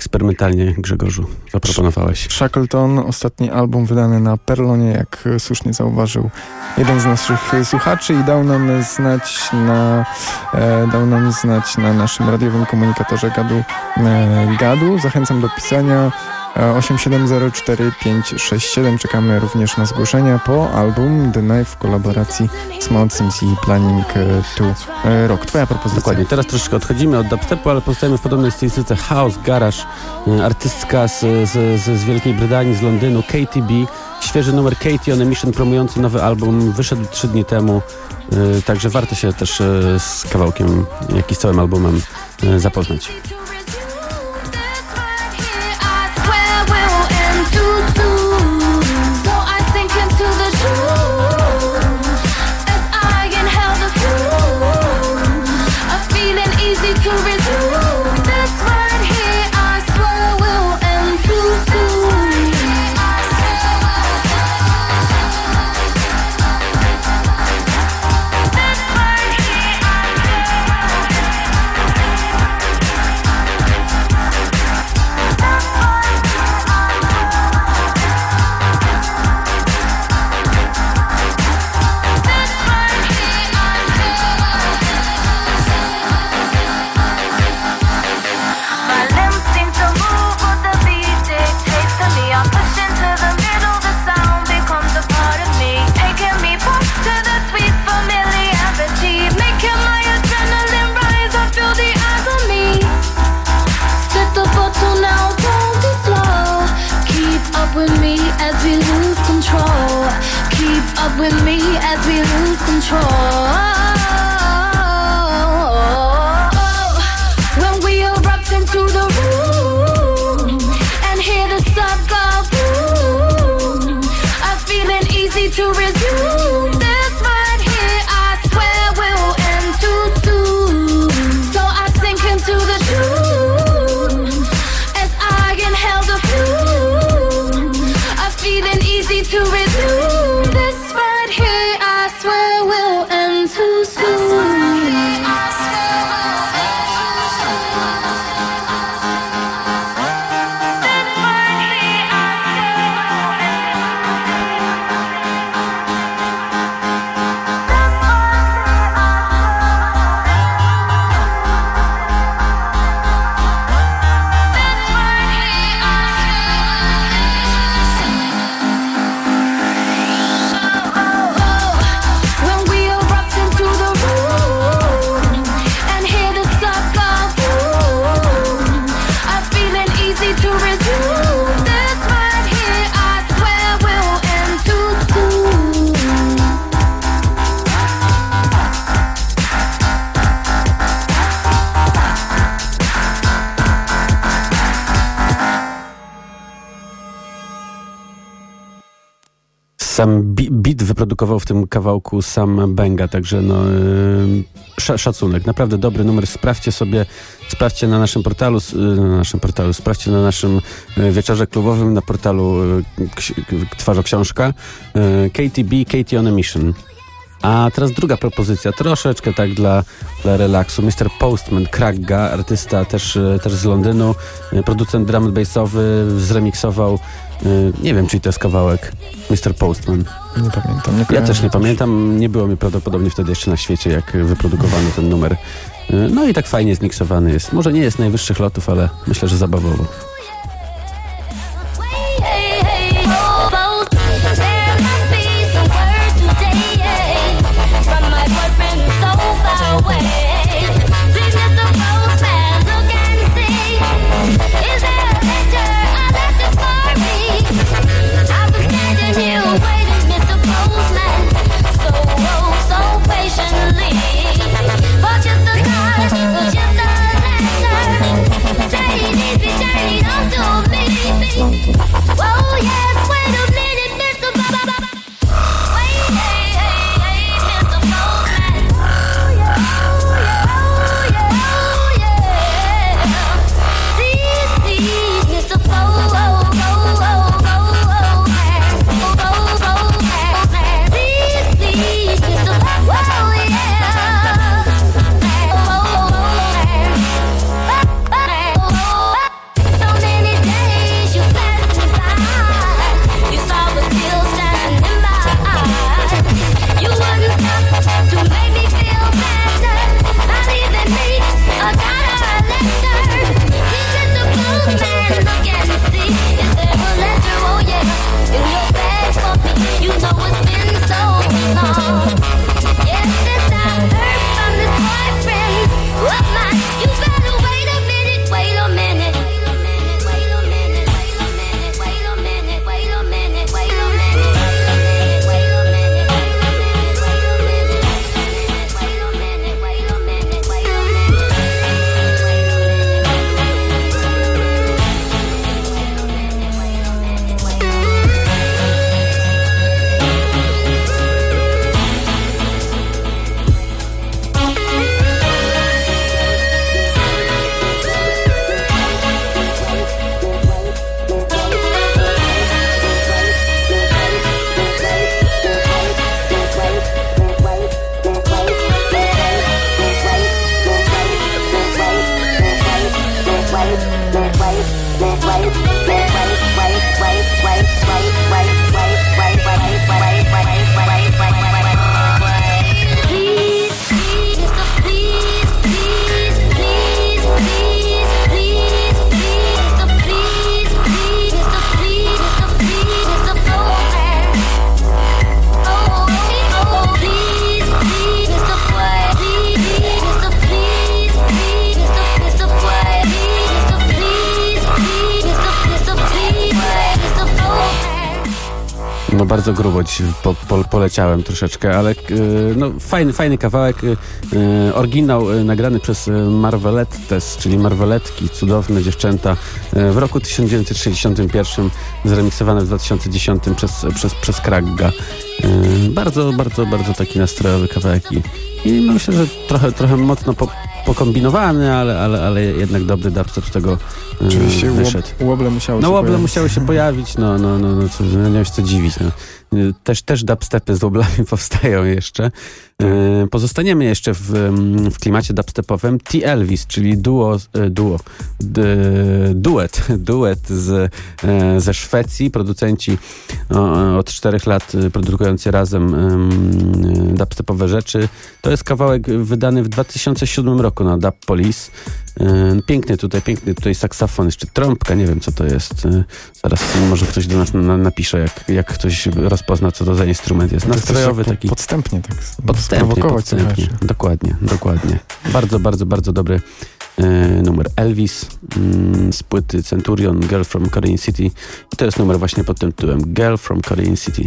Eksperymentalnie, Grzegorzu, zaproponowałeś. Shackleton, ostatni album wydany na Perlonie, jak słusznie zauważył jeden z naszych słuchaczy i dał nam znać na, e, dał nam znać na naszym radiowym komunikatorze gadu, e, gadu. Zachęcam do pisania. E, 8704567 czekamy również na zgłoszenia po album The Knife w kolaboracji z Mount i Planning to Rock. Twoja propozycja. Dokładnie. Teraz troszeczkę odchodzimy od dubstepu, ale pozostajemy w podobnej stylistyce house, garage, e, artystka z, z, z, Wielkiej Brytanii, z Londynu, KTB. Świeży numer Katie on a Mission promujący nowy album, wyszedł trzy dni temu, e, także warto się też e, z kawałkiem, jak i z całym albumem e, zapoznać. With me as we lose control. Wyprodukował w tym kawałku sam Benga, także no, sz- szacunek. Naprawdę dobry numer. Sprawdźcie sobie, sprawdźcie na naszym portalu, yy, na naszym portalu, sprawdźcie na naszym yy, wieczorze klubowym na portalu Twarzo Książka. KTB, Katie on a Mission. A teraz druga propozycja, troszeczkę tak dla, dla relaksu. Mr. Postman, Kragga, artysta też, e, też z Londynu, e, producent drum bassowy, zremiksował, e, nie wiem, czy to jest kawałek, Mr. Postman. Nie pamiętam. Nie Ja też nie pamiętam, nie było mi prawdopodobnie wtedy jeszcze na świecie, jak wyprodukowano ten numer. E, No i tak fajnie zmiksowany jest. Może nie jest najwyższych lotów, ale myślę, że zabawowo. Dziś po, po, poleciałem troszeczkę, ale e, no, fajny, fajny kawałek. e, Oryginał e, nagrany przez Marvelettes, czyli Marveletki, cudowne dziewczęta w roku 1961, zremiksowane w 2010 przez, przez, przez Kragga. Bardzo, bardzo, bardzo taki nastrojowy kawałek i, i myślę, że trochę, trochę mocno po, pokombinowany, ale, ale, ale jednak dobry dubstep z tego Oczywiście wyszedł. łob, łoble musiały No się łoble pojawić. musiały się pojawić, no, no, no, no co, no nie wiem co dziwić. No. Też, też dubstepy z łoblami powstają jeszcze. Y, Pozostaniemy jeszcze w, w klimacie dubstepowym. T. Elvis, czyli duo, y, duo duet, duet z, e, ze Szwecji. Producenci od czterech lat produkujący razem dubstepowe rzeczy. To jest kawałek wydany w 2007 roku na Dub Police. Y, Piękny tutaj, piękny tutaj saksofon, jeszcze trąbka, nie wiem co to jest. Y, Zaraz może ktoś do nas na, napisze, jak, jak ktoś rozpozna, co to za instrument jest. Nastrojowy tak taki. Podstępnie tak Podstępnie, podstępnie. Dokładnie, dokładnie. Bardzo, bardzo, bardzo dobry e, numer. Elvis mm, z płyty Centurion, Girl from Korean City. I to jest numer właśnie pod tym tytułem Girl from Korean City.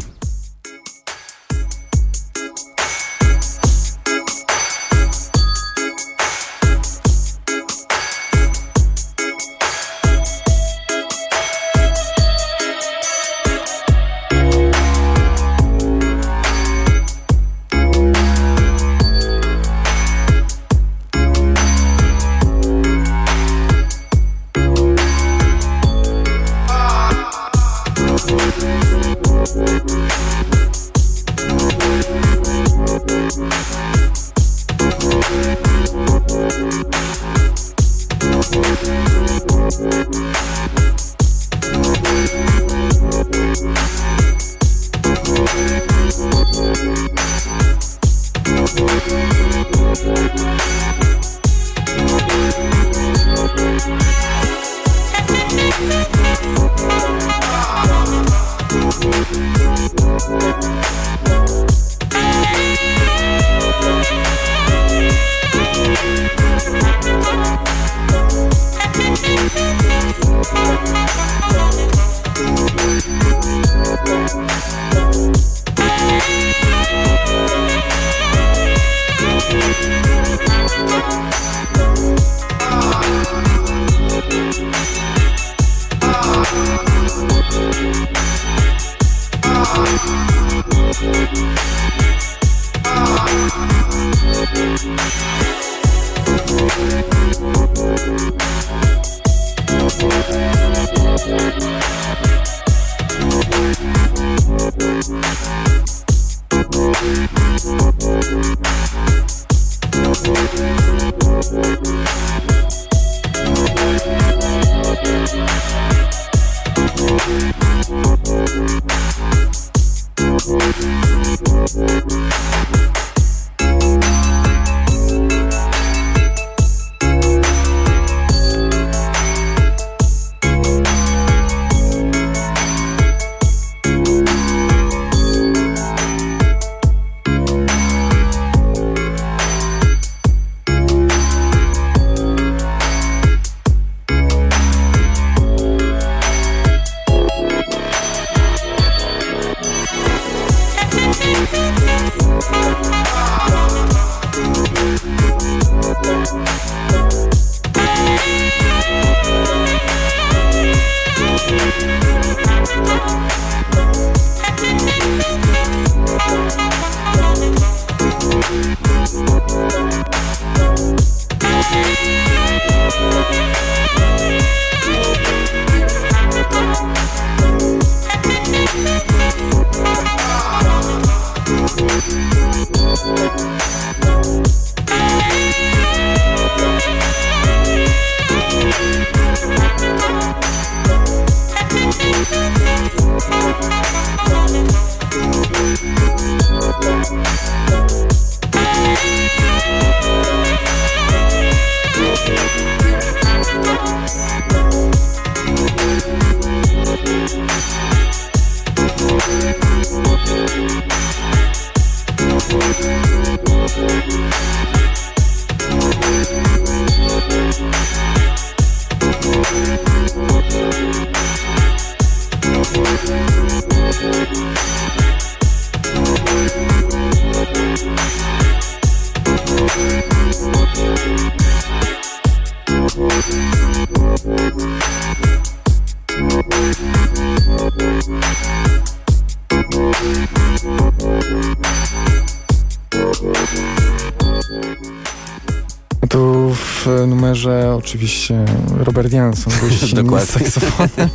W numerze oczywiście Robert Jansson gości Dokładnie. saksofonem.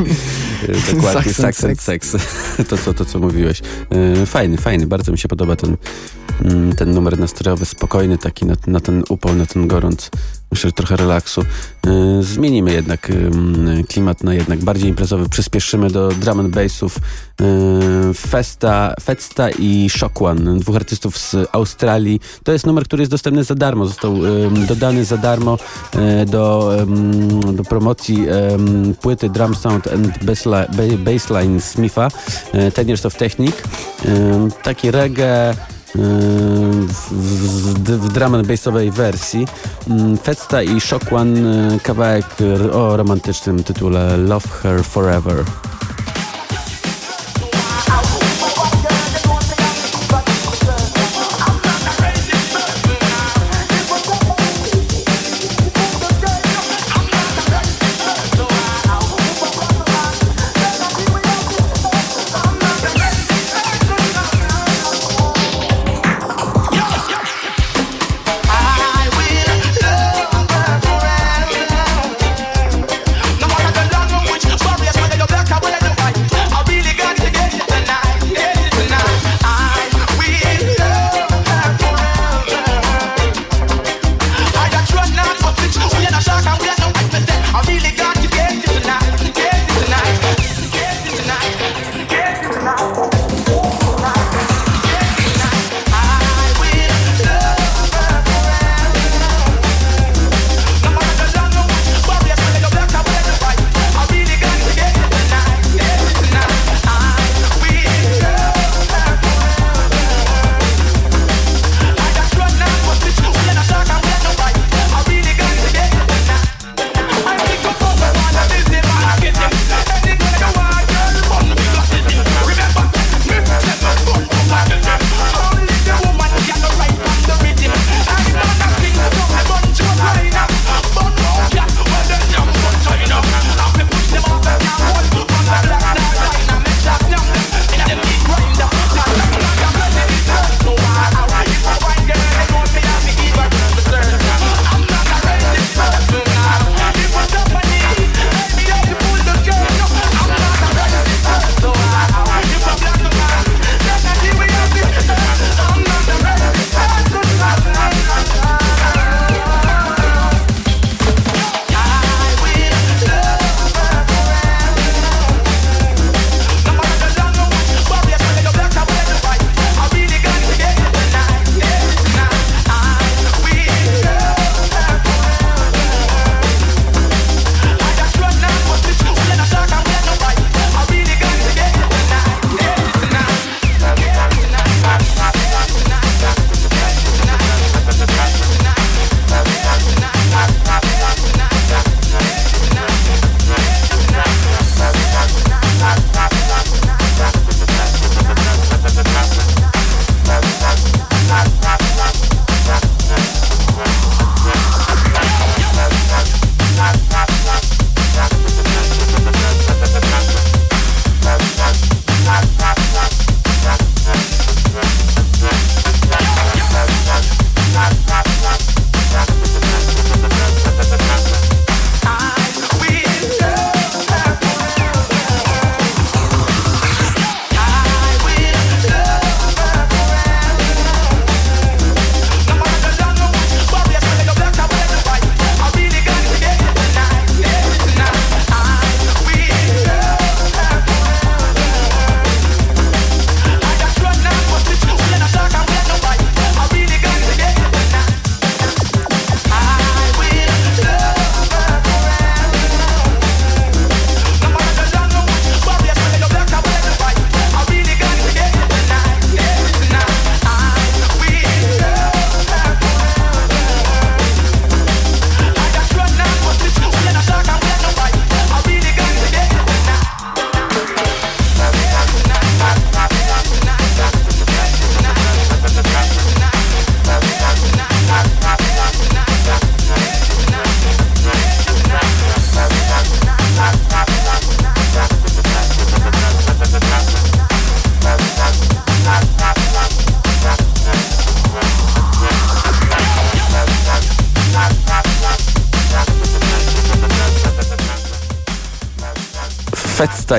Dokładnie, and Sex. To co, to, co mówiłeś. Yy, Fajny, fajny. Bardzo mi się podoba ten, ten numer nastrojowy, spokojny, taki na, na ten upał, na ten gorąc. Myślę, że trochę relaksu. Yy, Zmienimy jednak ym, klimat na jednak bardziej imprezowy. Przyspieszymy do drum and bassów yy, Festa, Festa i Shock One, dwóch artystów z Australii. To jest numer, który jest dostępny za darmo. Został dodany za darmo yy, do, do promocji płyty Drum Sound and Bassli- Ba- Bassline Smitha, Ten Years of Taki reggae w, w, w drum and bassowej wersji. Mm, Festa i Shock One, y, kawałek o romantycznym tytule Love Her Forever.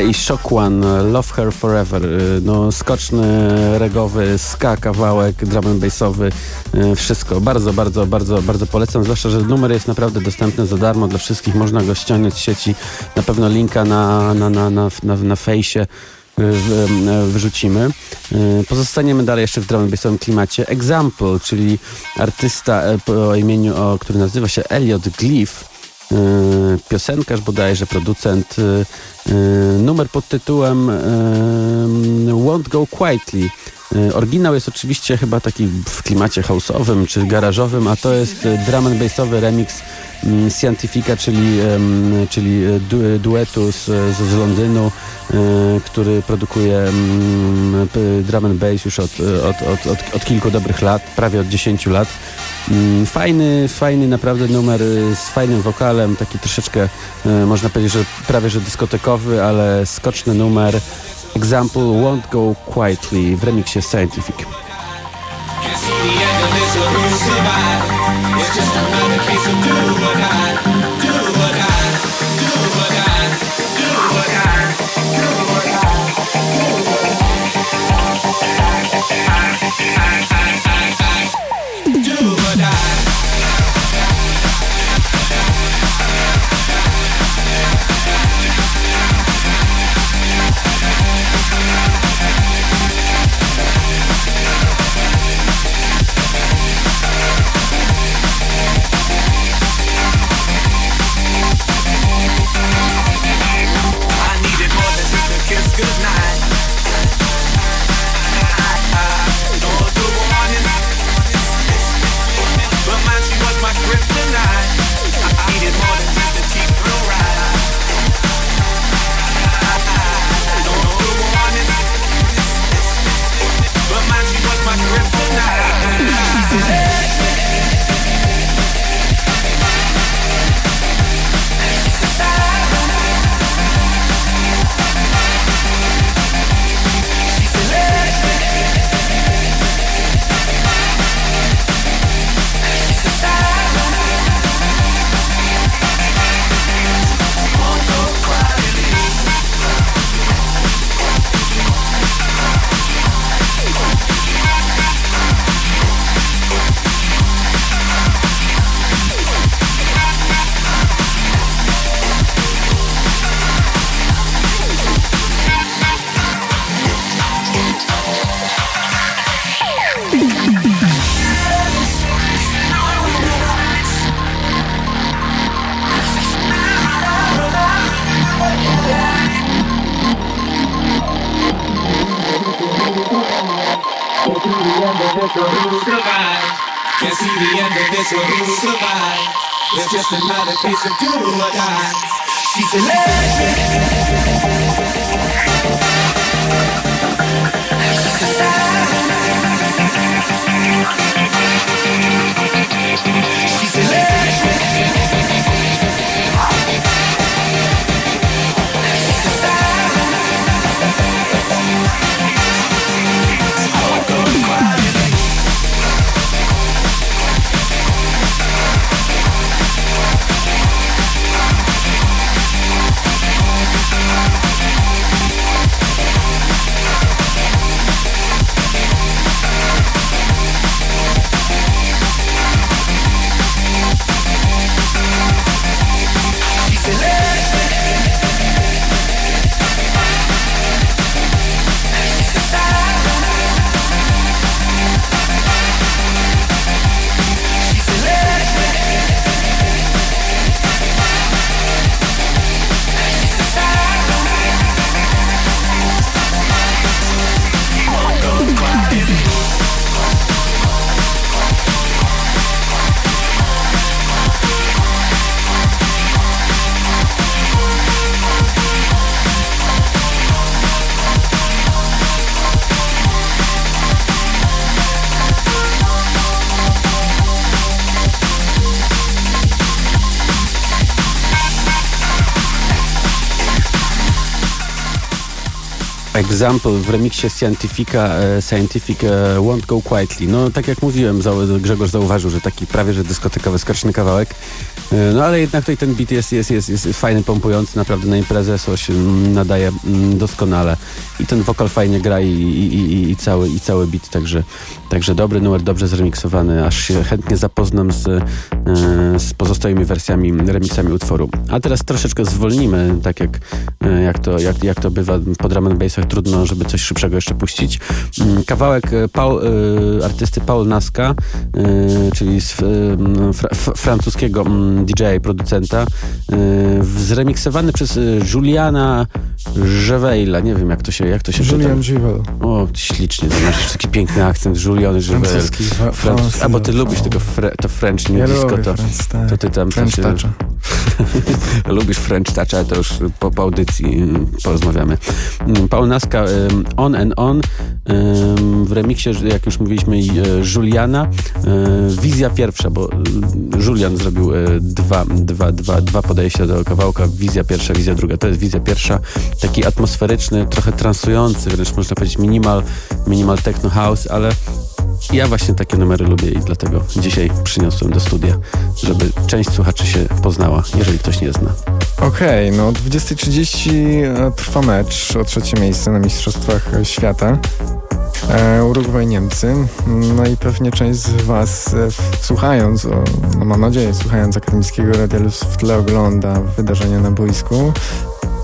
I Shock One, Love Her Forever. Y, No, skoczny, regowy, ska, kawałek, drum and bassowy, y, wszystko. Bardzo, bardzo, bardzo, bardzo polecam, zwłaszcza, że numer jest naprawdę dostępny za darmo dla wszystkich. Można go ściągnąć z sieci. Na pewno linka na, na, na, na, na, na fejsie y, w- y, wyrzucimy. Y, Pozostaniemy dalej jeszcze w drum bassowym klimacie. Example, czyli artysta y, po imieniu, o, który nazywa się Elliot. Yy, piosenkarz bodajże, producent. Yy, numer pod tytułem yy, Won't Go Quietly. Yy, Oryginał jest oczywiście chyba taki w klimacie house'owym czy garażowym, a to jest drum and bassowy remix mm, Scientifica, czyli, czyli du, duetu z, z, Londynu, który produkuje mm, drum and bass już od, od, od, od, od kilku dobrych lat, prawie od 10 lat. Mm, Fajny, fajny naprawdę numer y, z fajnym wokalem, taki troszeczkę y, można powiedzieć, że prawie że dyskotekowy, ale skoczny numer. Example Won't Go Quietly w remixie Scientific. I Example w remiksie Scientifica, e, Scientific e, Won't Go Quietly. No tak jak mówiłem, Grzegorz zauważył, że taki prawie, że dyskotekowy, skoczny kawałek. E, No ale jednak tutaj ten beat jest, jest, jest, jest fajny, pompujący, naprawdę na imprezę się mm, nadaje mm, doskonale. I ten wokal fajnie gra i, i, i, i, cały, i cały beat, także, także dobry numer, dobrze zremiksowany, aż się chętnie zapoznam z, z pozostałymi wersjami, remixami utworu. A teraz troszeczkę zwolnimy, tak jak, jak, to, jak, jak to bywa po drum and bassach, trudno, żeby coś szybszego jeszcze puścić. Mm, Kawałek e, Paul, e, artysty Paul Naska, e, czyli z e, fra, francuskiego DJ-a i producenta, e, zremiksowany przez e, Juliana Żeweila. Nie wiem, jak to się, jak to się Julian. Givel. O, ślicznie, to masz taki piękny akcent, Julian Żeweil. Francuski. wa- Francuz, a bo ty lubisz tego fre, to French Ja New Disco, to, tak. to ty tam French to się-. Lubisz French Touch, ale to już po, po audycji mm, porozmawiamy. Mm, Paul Naska, ym, On and On, w remiksie, jak już mówiliśmy, e, Juliana. e, Wizja pierwsza, bo e, Julian zrobił dwa, dwa, dwa, dwa podejścia do kawałka. Wizja pierwsza, wizja druga. To jest wizja pierwsza. Taki atmosferyczny, trochę transujący, wręcz można powiedzieć minimal, minimal techno house, ale ja właśnie takie numery lubię i dlatego dzisiaj przyniosłem do studia, żeby część słuchaczy się poznała, jeżeli ktoś nie zna. Okej, no o 20.30 e, trwa mecz o trzecie miejsce na Mistrzostwach e, Świata. E, Urugwaj Niemcy. No i pewnie część z Was słuchając, no mam nadzieję, słuchając akademickiego Radialus w tle ogląda wydarzenia na boisku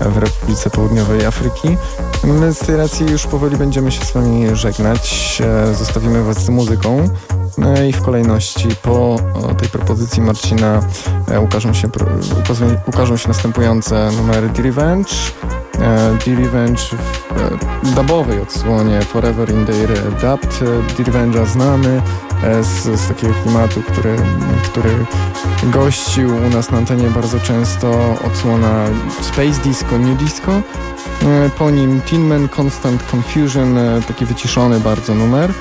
w Republice Południowej Afryki. My z tej racji już powoli będziemy się z Wami żegnać. E, Zostawimy Was z muzyką. No i w kolejności po tej propozycji Marcina e, ukażą się, ukażą się następujące numery The Revenge, e, The Revenge w dubowej odsłonie Forever in Their. E, The Revenge'a znamy z, z takiego klimatu, który, który gościł u nas na antenie bardzo często odsłona Space Disco, New Disco. E, Po nim Tin Man, Constant Confusion, e, taki wyciszony bardzo numer.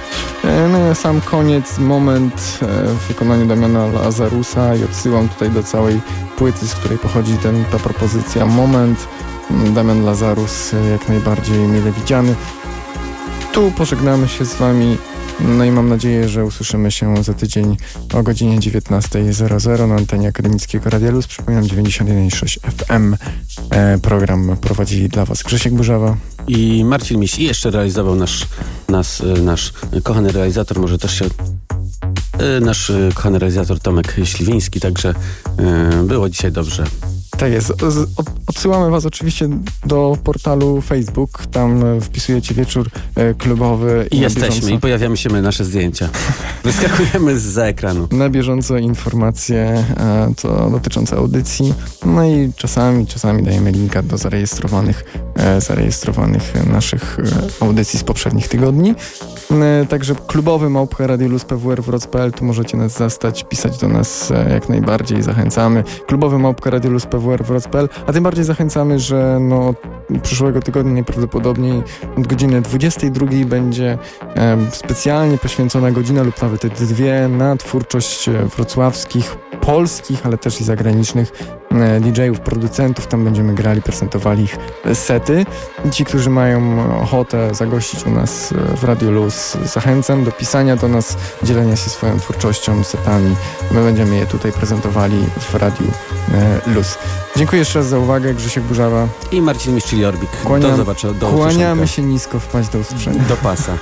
E, No sam koniec moment e, w wykonaniu Damiana Lazarusa i odsyłam tutaj do całej płyty, z której pochodzi ten, ta propozycja. Moment, Damian Lazarus e, jak najbardziej mile widziany. Tu pożegnamy się z Wami. No i mam nadzieję, że usłyszymy się za tydzień o godzinie 19.00 na antenie akademickiego Radialus. Przypominam 91.6 FM. E, program prowadzi dla Was Grzesiek Burzawa. I Marcin Miś i jeszcze realizował nasz, nas, y, nasz kochany realizator, może też się y, nasz y, kochany realizator Tomek Śliwiński, także było dzisiaj dobrze. Tak jest. Odsyłamy Was oczywiście do portalu Facebook. Tam e, wpisujecie wieczór e, klubowy I jesteśmy bieżąco- i pojawiamy się my, nasze zdjęcia. Wyskakujemy z ekranu. na bieżąco informacje e, to dotyczące audycji. No i czasami, czasami dajemy linka do zarejestrowanych, zarejestrowanych naszych e, audycji z poprzednich tygodni. E, Także klubowy małpka Radiolus PWR Wroc.pl, tu możecie nas zastać, pisać do nas e, jak najbardziej, zachęcamy. Klubowy małpka Radiolus PWR Wroc.pl, a tym bardziej zachęcamy, że no, przyszłego tygodnia najprawdopodobniej od godziny 22 będzie e, specjalnie poświęcona godzina lub nawet dwie na twórczość e, wrocławskich, polskich, ale też i zagranicznych e, DJ-ów, producentów. Tam będziemy grali, prezentowali ich e, sety. Ci, którzy mają ochotę zagościć u nas e, w Radio Luz, zachęcam do pisania do nas, dzielenia się swoją twórczością, setami. My będziemy je tutaj prezentowali w Radiu e, Luz. Dziękuję jeszcze raz za uwagę. Grzesiek Burzawa. I Marcin Miś, czyli Orbik. Kłaniam- do zobaczenia, do Kłaniamy usłyszenia. się nisko, wpaść do usłyszenia. Do pasa.